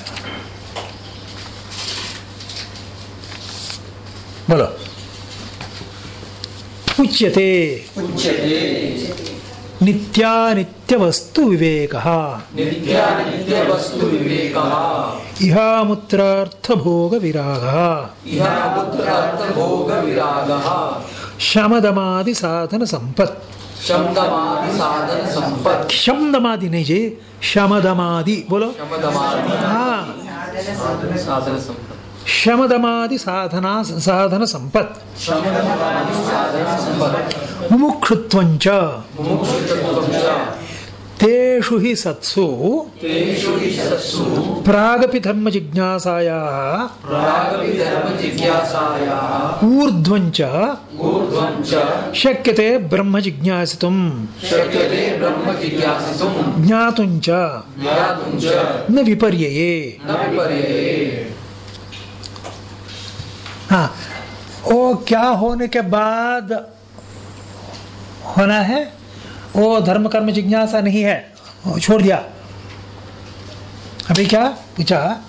बोलो। उच्यते। उच्यते। नित्यानित्य वस्तु विवेक नित्यानित्य वस्तु विवेकः इहामुत्रार्थ भोग विराग इह पुत्रार्थ भोग विरागः शमदमादि नहीं जी शमदमादि। बोलो हाँ शमदमादि साधना संपत्। मुमुक्षुत्वं तेषु हि सत्सु। प्रागपि धर्म जिज्ञासायाः। ऊर्ध्वं च शक्यते ब्रह्म ज्ञातुं च न विपर्यये। हाँ। वो क्या होने के बाद होना है? वो धर्म, कर्म, जिज्ञासा नहीं है। छोड़ दिया। अभी क्या? पूछा।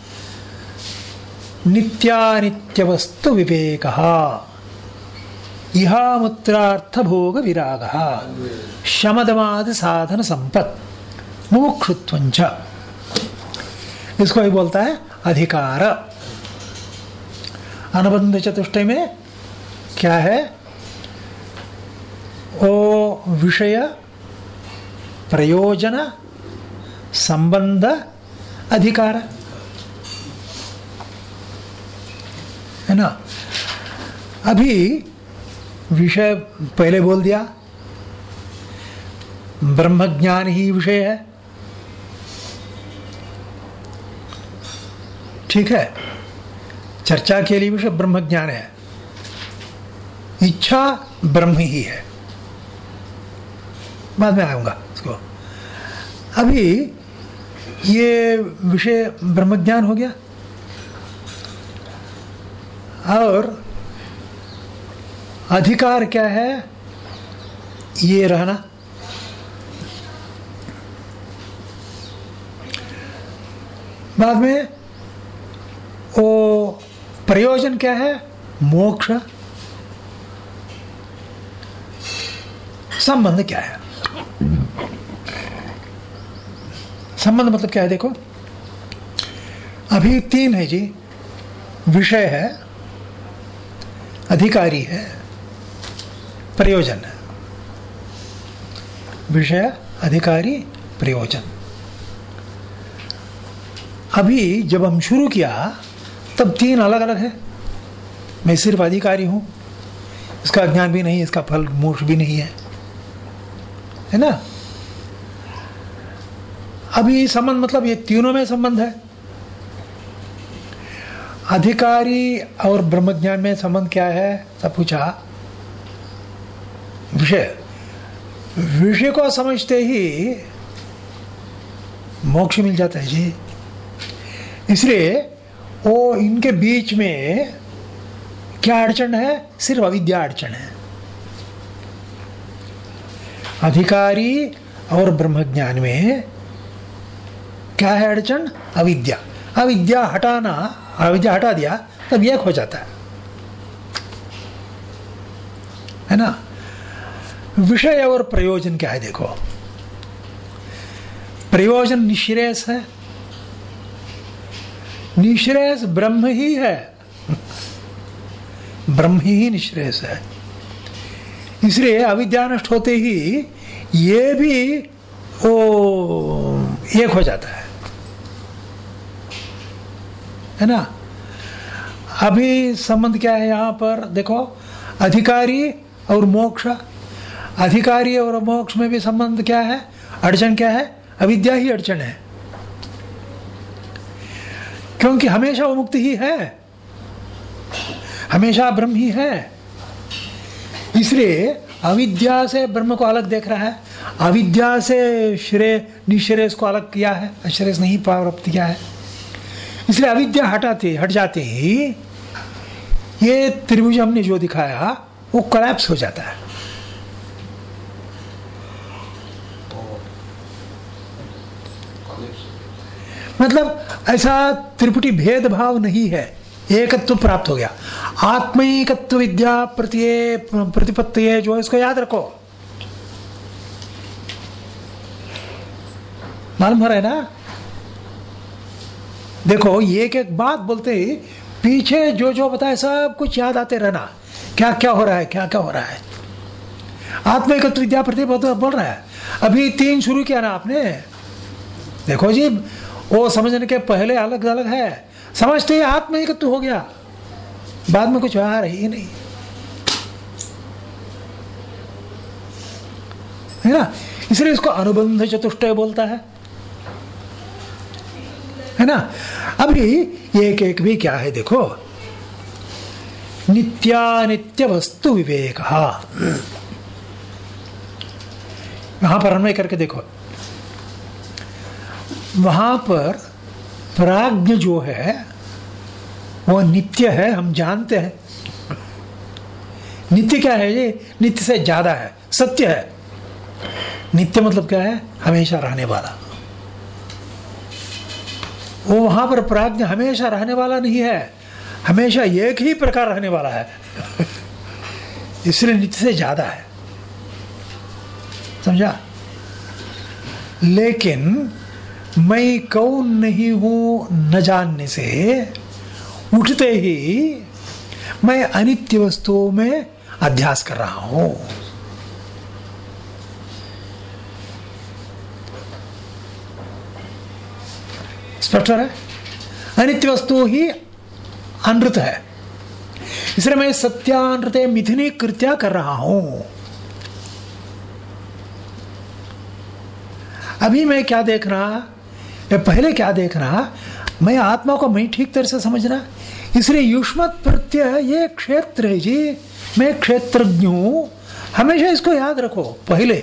नित्यानित्य वस्तु विवेक। इहामुत्रार्थ भोग विराग शमदमादि साधन संपत्। मुमुक्षुत्वंच इसको ही बोलता है अधिकार। अनुबंध चतुष्टय में क्या है? ओ विषय प्रयोजन संबंध अधिकार। है ना? अभी विषय पहले बोल दिया। ब्रह्म ज्ञान ही विषय है। ठीक है? चर्चा के लिए विषय ब्रह्म ज्ञान है। इच्छा ब्रह्म ही है। बाद में आऊँगा इसको। अभी ये विषय ब्रह्म ज्ञान हो गया। और अधिकार क्या है, ये रहना। बाद में वो प्रयोजन क्या है? मोक्ष। संबंध क्या है? संबंध मतलब क्या है? देखो। अभी तीन है जी। विषय है, अधिकारी है, प्रयोजन है। विषय, अधिकारी, प्रयोजन। अभी जब हम शुरू किया तब तीन अलग अलग है। मैं सिर्फ़ अधिकारी हूँ। इसका ज्ञान भी नहीं, इसका फल मोक्ष भी नहीं है। है ना? अभी संबंध मतलब ये तीनों में संबंध है। अधिकारी और ब्रह्मज्ञान में संबंध क्या है? सब पूछा विषय। विषय को समझते ही मोक्ष मिल जाता है जी। इसलिए वो इनके बीच में क्या अड़चन है? सिर्फ़ अविद्या अड़चन है। अधिकारी और ब्रह्मज्ञान में क्या है अड़चन? अविद्या। अविद्या हटाना, अविद्या हटा दिया, तब एक हो जाता है। है ना? विषय और प्रयोजन क्या है देखो? प्रयोजन निश्रेयस है। निश्रेयस ब्रह्म ही है। ब्रह्म ही निश्रेयस है। इसलिए अविद्या नष्ट होते ही ये भी वो एक हो जाता है। है ना? अभी संबंध क्या है यहाँ पर? देखो, अधिकारी और मोक्ष। अधिकारी और मोक्ष में भी संबंध क्या है? अड़चन क्या है? अविद्या ही अड़चन है। क्योंकि हमेशा वो मुक्ति ही है। हमेशा ब्रह्म ही है। इसलिए अविद्या से ब्रह्म को अलग देख रहा है। अविद्या से श्रेय, निश्रेयस को अलग किया है श्रेयस नहीं, प्राप्त किया है। इसलिए अविद्या हटाते, हट जाते ही ये त्रिभुज हमने जो दिखाया, वो कोलैप्स हो जाता है। मतलब ऐसा त्रिपुटी भेदभाव नहीं है। एकत्व प्राप्त हो गया। आत्मिकत्व विद्या प्रति प्रतिपत्ति जो इसको याद रखो। मालूम हो रहा है ना? देखो एक एक बात बोलते ही पीछे जो जो बताए, सब कुछ याद आते रहना। क्या क्या हो रहा है? क्या क्या हो रहा है? आत्मिकत्व विद्या प्रति बोल रहा है। अभी तीन शुरू किया ना आपने? देखो जी वो समझने के पहले अलग अलग है। समझते ही आत्म एकत्व हो गया। बाद में कुछ आ रही नहीं। है ना? इसलिए इसको अनुबंध चतुष्टय बोलता है। है ना? अभी एक एक भी क्या है देखो। नित्यानित्य वस्तु विवेक। वहाँ पर अन्वय करके देखो। वहाँ पर प्राज्ञ जो है वो नित्य है, हम जानते हैं। नित्य क्या है ये? नित्य से ज़्यादा है, सत्य है। नित्य मतलब क्या है? हमेशा रहने वाला। वो वहाँ पर प्राज्ञ हमेशा रहने वाला नहीं है, हमेशा एक ही प्रकार रहने वाला है। इसलिए नित्य से ज़्यादा है। समझा? लेकिन मैं कौन नहीं हूँ न जानने से, उठते ही मैं अनित्य वस्तुओं में अध्यास कर रहा हूँ। स्पष्ट है? अनित्य वस्तु ही अनृत है। इसलिए मैं सत्यानृत मिथिनी कृत्या कर रहा हूँ। अभी मैं क्या देख रहा? मैं पहले क्या देख रहा? मैं आत्मा को मैं ठीक तरह से समझना इसलिए युष्मत प्रत्यय ये क्षेत्र है जी। मैं क्षेत्रज्ञ हूँ। हमेशा इसको याद रखो, पहले।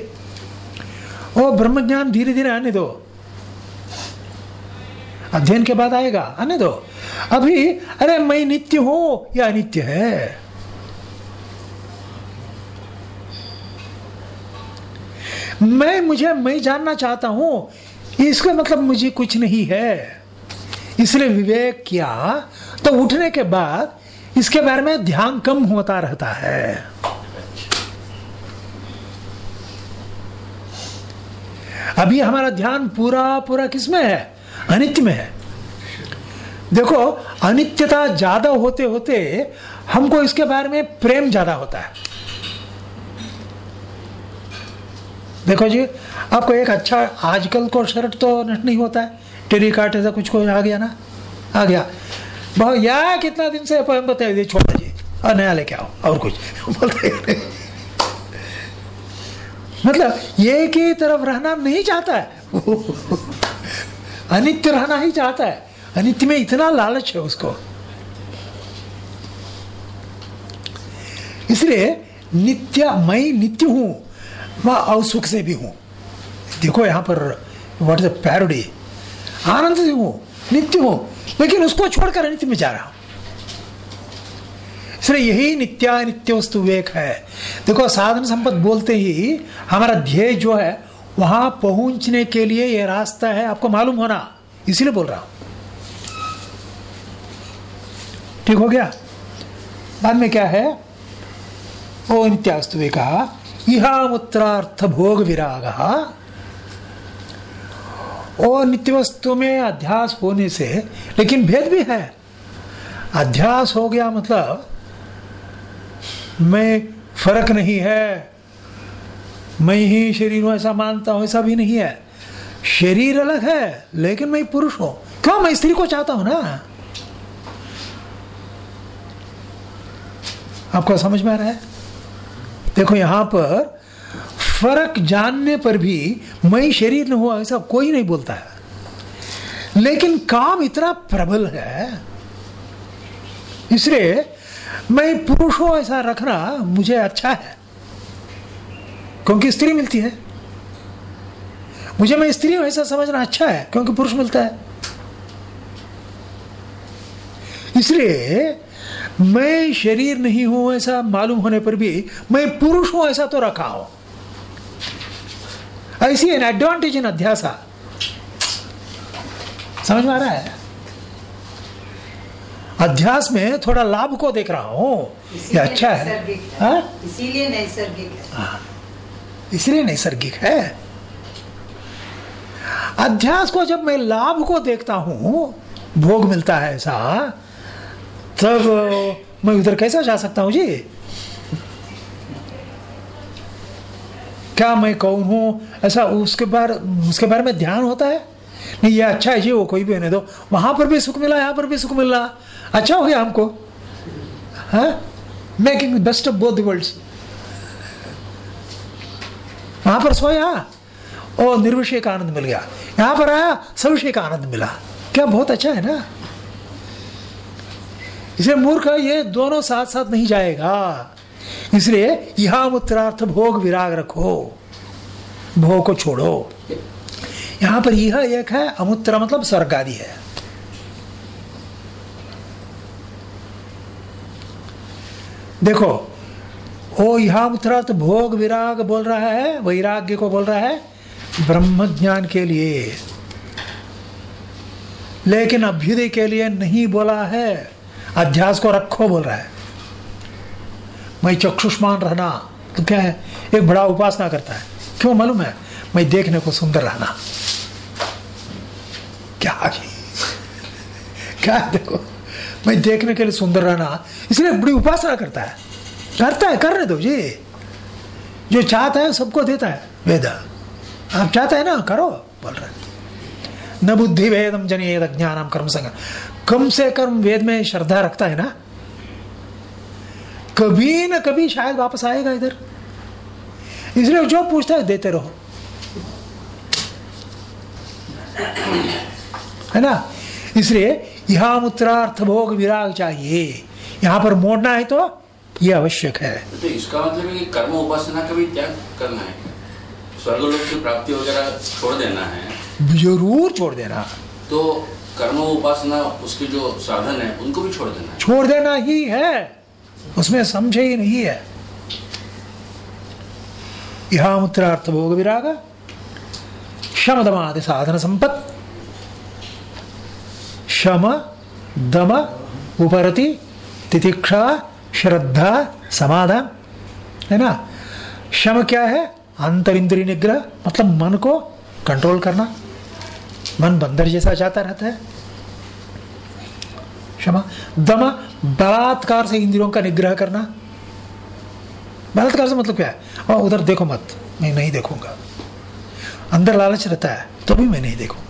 वो ब्रह्म ज्ञान धीरे धीरे आने दो। अध्ययन के बाद आएगा, आने दो। अभी, अरे, मैं नित्य हूँ, या अनित्य है। मैं, मुझे, मैं जानना चाहता हूँ इसका मतलब मुझे कुछ नहीं है। इसलिए विवेक किया तो उठने के बाद इसके बारे में ध्यान कम होता रहता है। अभी हमारा ध्यान पूरा पूरा किसमें है? अनित्य में है। देखो, अनित्यता ज़्यादा होते होते हमको इसके बारे में प्रेम ज़्यादा होता है। देखो जी, आपको एक अच्छा आजकल को शर्ट तो नहीं होता है। टेरी काट ऐसा कुछ को आ गया ना? आ गया। बहुत या कितना दिन से बताइए छोड़ दीजिए और नया लेके आओ, और कुछ। बोलते मतलब एक ही तरफ़ रहना नहीं चाहता है। अनित्य रहना ही चाहता है। अनित्य में इतना लालच है उसको। इसलिए नित्य मैं नित्य हूँ। मैं असुख से भी हूँ। देखो यहाँ पर व्हाट इज़ पैरोडी आनंद से हूँ, नित्य हूँ, लेकिन उसको छोड़कर अनित्य में जा रहा हूँ। इसलिए यही नित्या नित्य वस्तु विवेक है। देखो, साधन संपद बोलते ही हमारा ध्येय जो है, वहाँ पहुँचने के लिए यह रास्ता है, आपको मालूम होना। इसीलिए बोल रहा हूँ। ठीक हो गया? बाद में क्या है? ओ नित्यास्तु कहा इहामुत्रार्थ भोग विराग और नित्य वस्तु में अध्यास होने से, लेकिन भेद भी है। अध्यास हो गया मतलब मैं फ़र्क नहीं है। मैं ही शरीर हूँ, ऐसा मानता हूँ, ऐसा भी नहीं है। शरीर अलग है, लेकिन मैं पुरुष हूँ। क्यों? मैं स्त्री को चाहता हूँ ना। आपको समझ में आ रहा है? देखो यहाँ पर फ़र्क जानने पर भी मैं शरीर न हुआ ऐसा कोई नहीं बोलता है। लेकिन काम इतना प्रबल है। इसलिए मैं पुरुष ऐसा रखना मुझे अच्छा है। क्योंकि स्त्री मिलती है। मुझे मैं स्त्री ऐसा समझना अच्छा है, क्योंकि पुरुष मिलता है। इसलिए मैं शरीर नहीं हूँ ऐसा मालूम होने पर भी मैं पुरुष हूँ ऐसा तो रखा हूँ। ऐसी एन एडवांटेज इन अध्यासा। समझ में आ रहा है? अध्यास में थोड़ा लाभ को देख रहा हूँ। ये अच्छा है। हाँ? इसीलिए नैसर्गिक है। इसलिए नैसर्गिक है। अध्यास को जब मैं लाभ को देखता हूँ भोग मिलता है ऐसा तब मैं उधर कैसा जा सकता हूँ जी? क्या मैं कौन हूँ? ऐसा उसके बारे उसके बारे में ध्यान होता है? नहीं, ये अच्छा है जी, वो कोई भी होने दो। वहाँ पर भी सुख मिला, यहाँ पर भी सुख मिल। रहा अच्छा हो गया हमको। Making best of both worlds वहाँ पर सोया? और निर्विषय का आनंद मिल गया। यहाँ पर आया सविषय का आनंद मिला। क्या बहुत अच्छा है ना? इसलिए मूर्ख ये दोनों साथ साथ नहीं जाएगा। इसलिए यहाँ उत्तरार्थ भोग विराग रखो। भोग को छोड़ो। यहाँ पर यह एक है, अमुत्र मतलब स्वर्ग आदि है। देखो, ओ यहाँ उत्तरार्थ भोग विराग बोल रहा है, वैराग्य को बोल रहा है ब्रह्म ज्ञान के लिए। लेकिन अभ्युदय के लिए नहीं बोला है। अध्यास को रखो बोल रहा है। मैं चक्षुष्मान रहना तो क्या है? एक बड़ा उपासना करता है। क्यों मालूम है? मैं देखने को सुंदर रहना। क्या क्या देखो? मैं देखने के लिए सुंदर रहना, इसलिए बड़ी उपासना करता है। करता है करने दो जी। जो चाहता है, सबको देता है। वेद, आप चाहते हैं ना? करो, बोल रहे। न बुद्धि वेदम जनियद ज्ञानम कर्म संग। कम से कम वेद में श्रद्धा रखता है ना? कभी ना कभी शायद वापस आएगा इधर। इसलिए जो पूछता है देते रहो। है ना? इसलिए यहाँ उत्तरार्थ भोग विराग चाहिए। यहाँ पर मोड़ना है तो ये आवश्यक है। तो इसका मतलब है कि कर्म उपासना का भी त्याग करना है। स्वर्गलोक की प्राप्ति वगैरह छोड़ देना है। ज़रूर छोड़ देना। तो कर्म उपासना उसके जो साधन है, उनको भी छोड़ देना छोड़ देना ही है। उसमें समझे ही नहीं है। यहाँ उत्तरार्थ भोग विराग शम दमादि साधन संपत, शम, दम, उपरति, तितिक्षा, श्रद्धा, समाधान। है ना? शम क्या है? अंतर इंद्रिय निग्रह मतलब मन को कंट्रोल करना। मन बंदर जैसा जाता रहता है। क्षमा। दमा, बलात्कार से इंद्रियों का निग्रह करना। बलात्कार से मतलब क्या है? और उधर देखो मत, मैं नहीं देखूँगा। अंदर लालच रहता है तो भी मैं नहीं देखूँगा।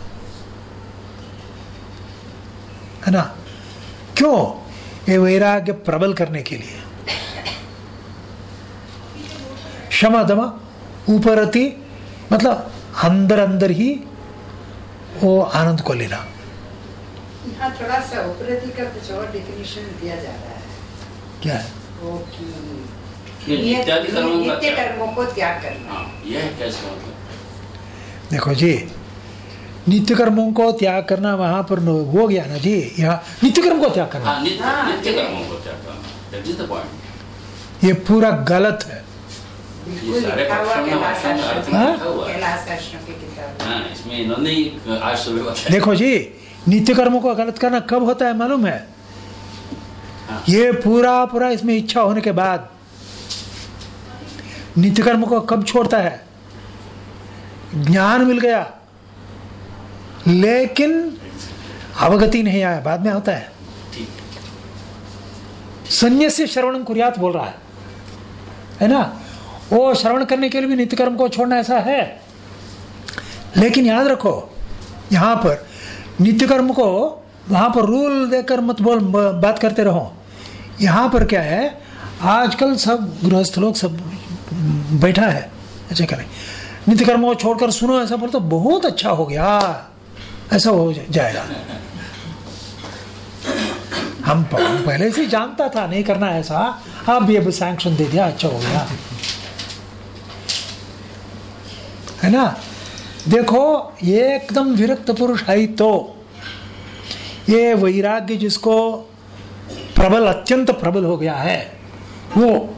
है ना? क्यों? ये वैराग्य प्रबल करने के लिए। क्षमा, दमा ऊपरति मतलब अंदर अंदर ही वो आनंद को लेना। यहाँ थोड़ा सा उपरति का कुछ और डेफिनेशन दिया जा रहा है। क्या है? वो कि नित्य कर्मों को त्याग। करना। हाँ यह है क्या मतलब देखो जी नित्य कर्मों को त्याग करना वहाँ पर न- हो गया ना जी यहाँ नित्य कर्म को त्याग करना। हाँ नित्य हाँ, नित्य कर्मों को त्याग करना। ये पूरा गलत है। बिल्कुल सारे पक्षों में भाषण अर्थ आश्रम में? लिखा हुआ है कैलाश आश्रम की किताब इसमें इन्होंने आज सुबह बताया देखो जी नित्य कर्मों को गलत करना कब होता है मालूम है? हाँ। ये पूरा पूरा इसमें इच्छा होने के बाद। नित्य कर्म को कब छोड़ता है? ज्ञान मिल गया। लेकिन अवगति नहीं आया बाद में होता है। ठीक। संन्यास श्रवण कुरियात बोल रहा है। है ना? वो श्रवण करने के लिए भी नित्य कर्म को छोड़ना ऐसा है। लेकिन याद रखो, यहाँ पर नित्य कर्म को वहाँ पर रूल देकर मत बोल बात करते रहो। यहाँ पर क्या है, आजकल सब गृहस्थ लोग सब बैठा है अच्छा करें। नित्य कर्म को छोड़कर सुनो, ऐसा बोल तो बहुत अच्छा हो गया, ऐसा हो जाएगा। हम पहले से जानता था, नहीं करना ऐसा, अब ये सैंक्शन दे दिया अच्छा हो गया। है ना? देखो, ये एकदम विरक्त पुरुष है तो। ये वैराग्य जिसको प्रबल, अत्यंत प्रबल हो गया है, वो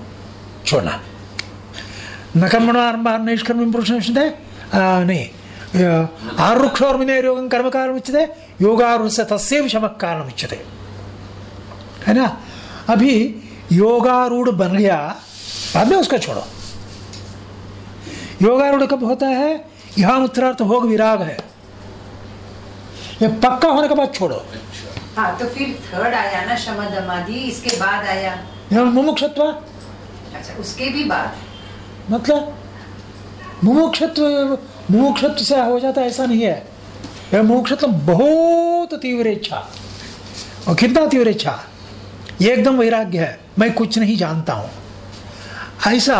छोड़ना। न कर्मण आरंभ निष्कर्म पुरुष नहीं। आरुक्ष और विनय योग कर्म कारण उच्चते योगारूढ़ तस्य विषम कारण उच्चते है ना? अभी योगारूढ़ बन गया, बाद में उसको छोड़ो। योगारूढ़ कब होता है यहाँ उत्तरार्थ भोग विराग है। ये पक्का होने के बाद छोड़ो। हाँ तो फिर थर्ड आया ना शमदमादि इसके बाद आया। मुमुक्षत्व। अच्छा उसके भी बाद। मतलब मुमुक्षत्व मुमुक्षत्व से हो जाता ऐसा नहीं है। यह मुमुक्षत्व बहुत तीव्र इच्छा। और कितना तीव्र इच्छा? ये एकदम वैराग्य है मैं कुछ नहीं जानता हूँ। ऐसा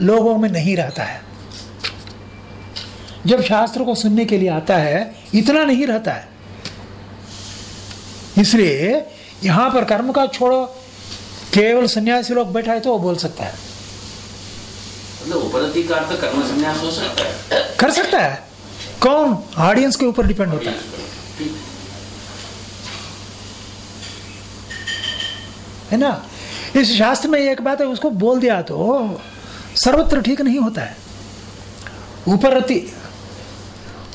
लोगों में नहीं रहता है। जब शास्त्र को सुनने के लिए आता है इतना नहीं रहता है। इसलिए यहाँ पर कर्म का छोड़ो केवल सन्यासी लोग बैठा है तो वो बोल सकता है। मतलब का अर्थ कर्म संन्यास हो सकता है। कर सकता है। कौन? ऑडियंस के ऊपर डिपेंड होता है। है ना? इस शास्त्र में एक बात है उसको बोल दिया तो सर्वत्र ठीक नहीं होता है। उपरति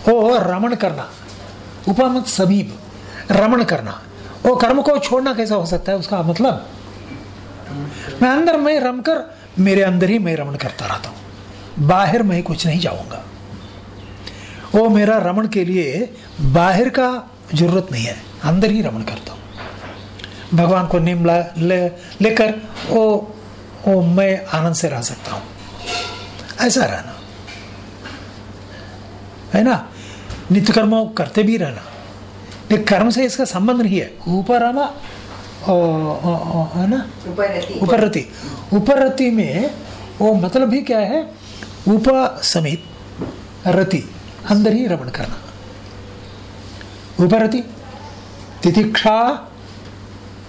ओ रमण करना। उपमत समीप, रमण करना। वो कर्म को छोड़ना कैसा हो सकता है? उसका मतलब मैं अंदर में रम कर मेरे अंदर ही मैं रमण करता रहता हूँ। बाहर मैं कुछ नहीं जाऊँगा। वो मेरा रमण के लिए बाहर का ज़रूरत नहीं है, अंदर ही रमण करता हूँ। भगवान को निम ला, ले, लेकर वो मैं आनंद से रह सकता हूँ। ऐसा रहना। है ना? नित्य कर्म करते भी रहना। लेकिन कर्म से इसका संबंध नहीं है। ऊपर आना है ना? उपरति उपरति उपरति में वो मतलब भी क्या है? उप समीप रति अंदर ही रमण करना। उपरति तितिक्षा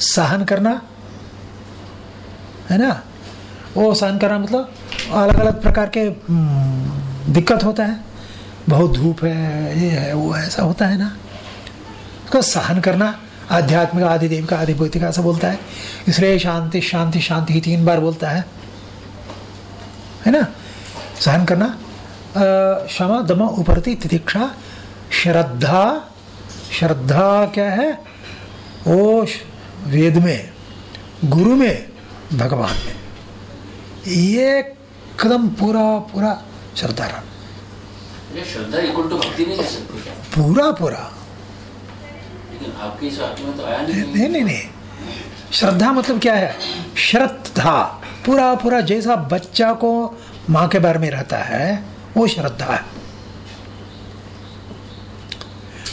सहन करना। है ना? वो सहन करना मतलब अलग अलग प्रकार के हम्म, दिक्कत होता है। बहुत धूप है, ये है, वो ऐसा होता है ना। उसको सहन करना, आध्यात्मिक आदि देव का आदि भौतिक ऐसा बोलता है। इसलिए शांति शांति शांति ही तीन बार बोलता है। है ना? सहन करना। क्षमा, दम, उपरति, तितिक्षा, श्रद्धा। श्रद्धा क्या है? वो वेद में, गुरु में, भगवान में। ये एकदम पूरा पूरा श्रद्धा रहा। श्रद्धा इक्वल टू भक्ति नहीं कर सकती क्या? पूरा पूरा। लेकिन आपके इस वाक्य में तो आया नहीं। नहीं नहीं नहीं। श्रद्धा मतलब क्या है? श्रद्धा। पूरा पूरा जैसा बच्चा को माँ के बारे में रहता है वो श्रद्धा है।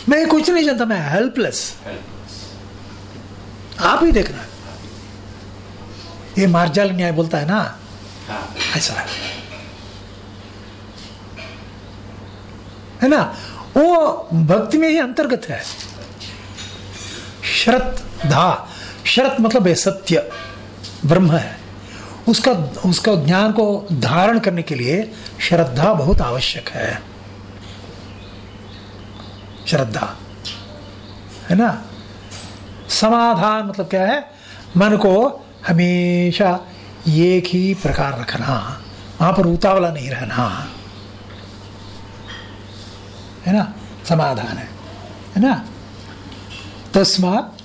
मैं कुछ नहीं जानता मैं हेल्पलेस आप ही देखना। ये मार्जाल न्याय बोलता है ना? हाँ। ऐसा है। है ना? वो भक्ति में ही अंतर्गत है। श्रद्धा शरत मतलब है सत्य। ब्रह्म है। उसका उसका ज्ञान को धारण करने के लिए श्रद्धा बहुत आवश्यक है। श्रद्धा है ना? समाधान मतलब क्या है? मन को हमेशा एक ही प्रकार रखना। वहाँ पर उतावला नहीं रहना। है ना? समाधान है। है ना? तस्मात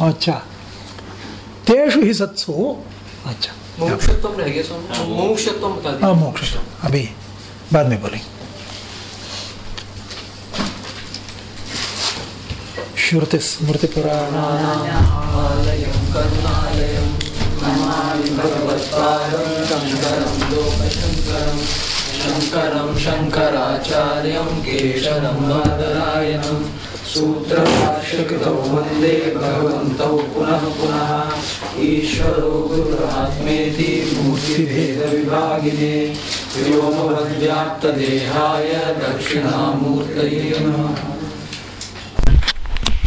अच्छा। तेषु ही सत्सु अच्छा। हाँ। मोक्ष अभी बाद में बोलेंगे। श्रुति स्मृति पुराण आलयं करुणालयं नमामि भगवत्पादं शङ्करं शङ्करं शङ्कराचार्यं केशवं बादरायणं सूत्रभाष्यकृतौ वंदे भगवत पुनः पुनः ईश्वरो गुरुरात्मेति मूर्तिभेदविभागिने व्योमवद्व्याप्तदेहाय दक्षिणामूर्तये नमः।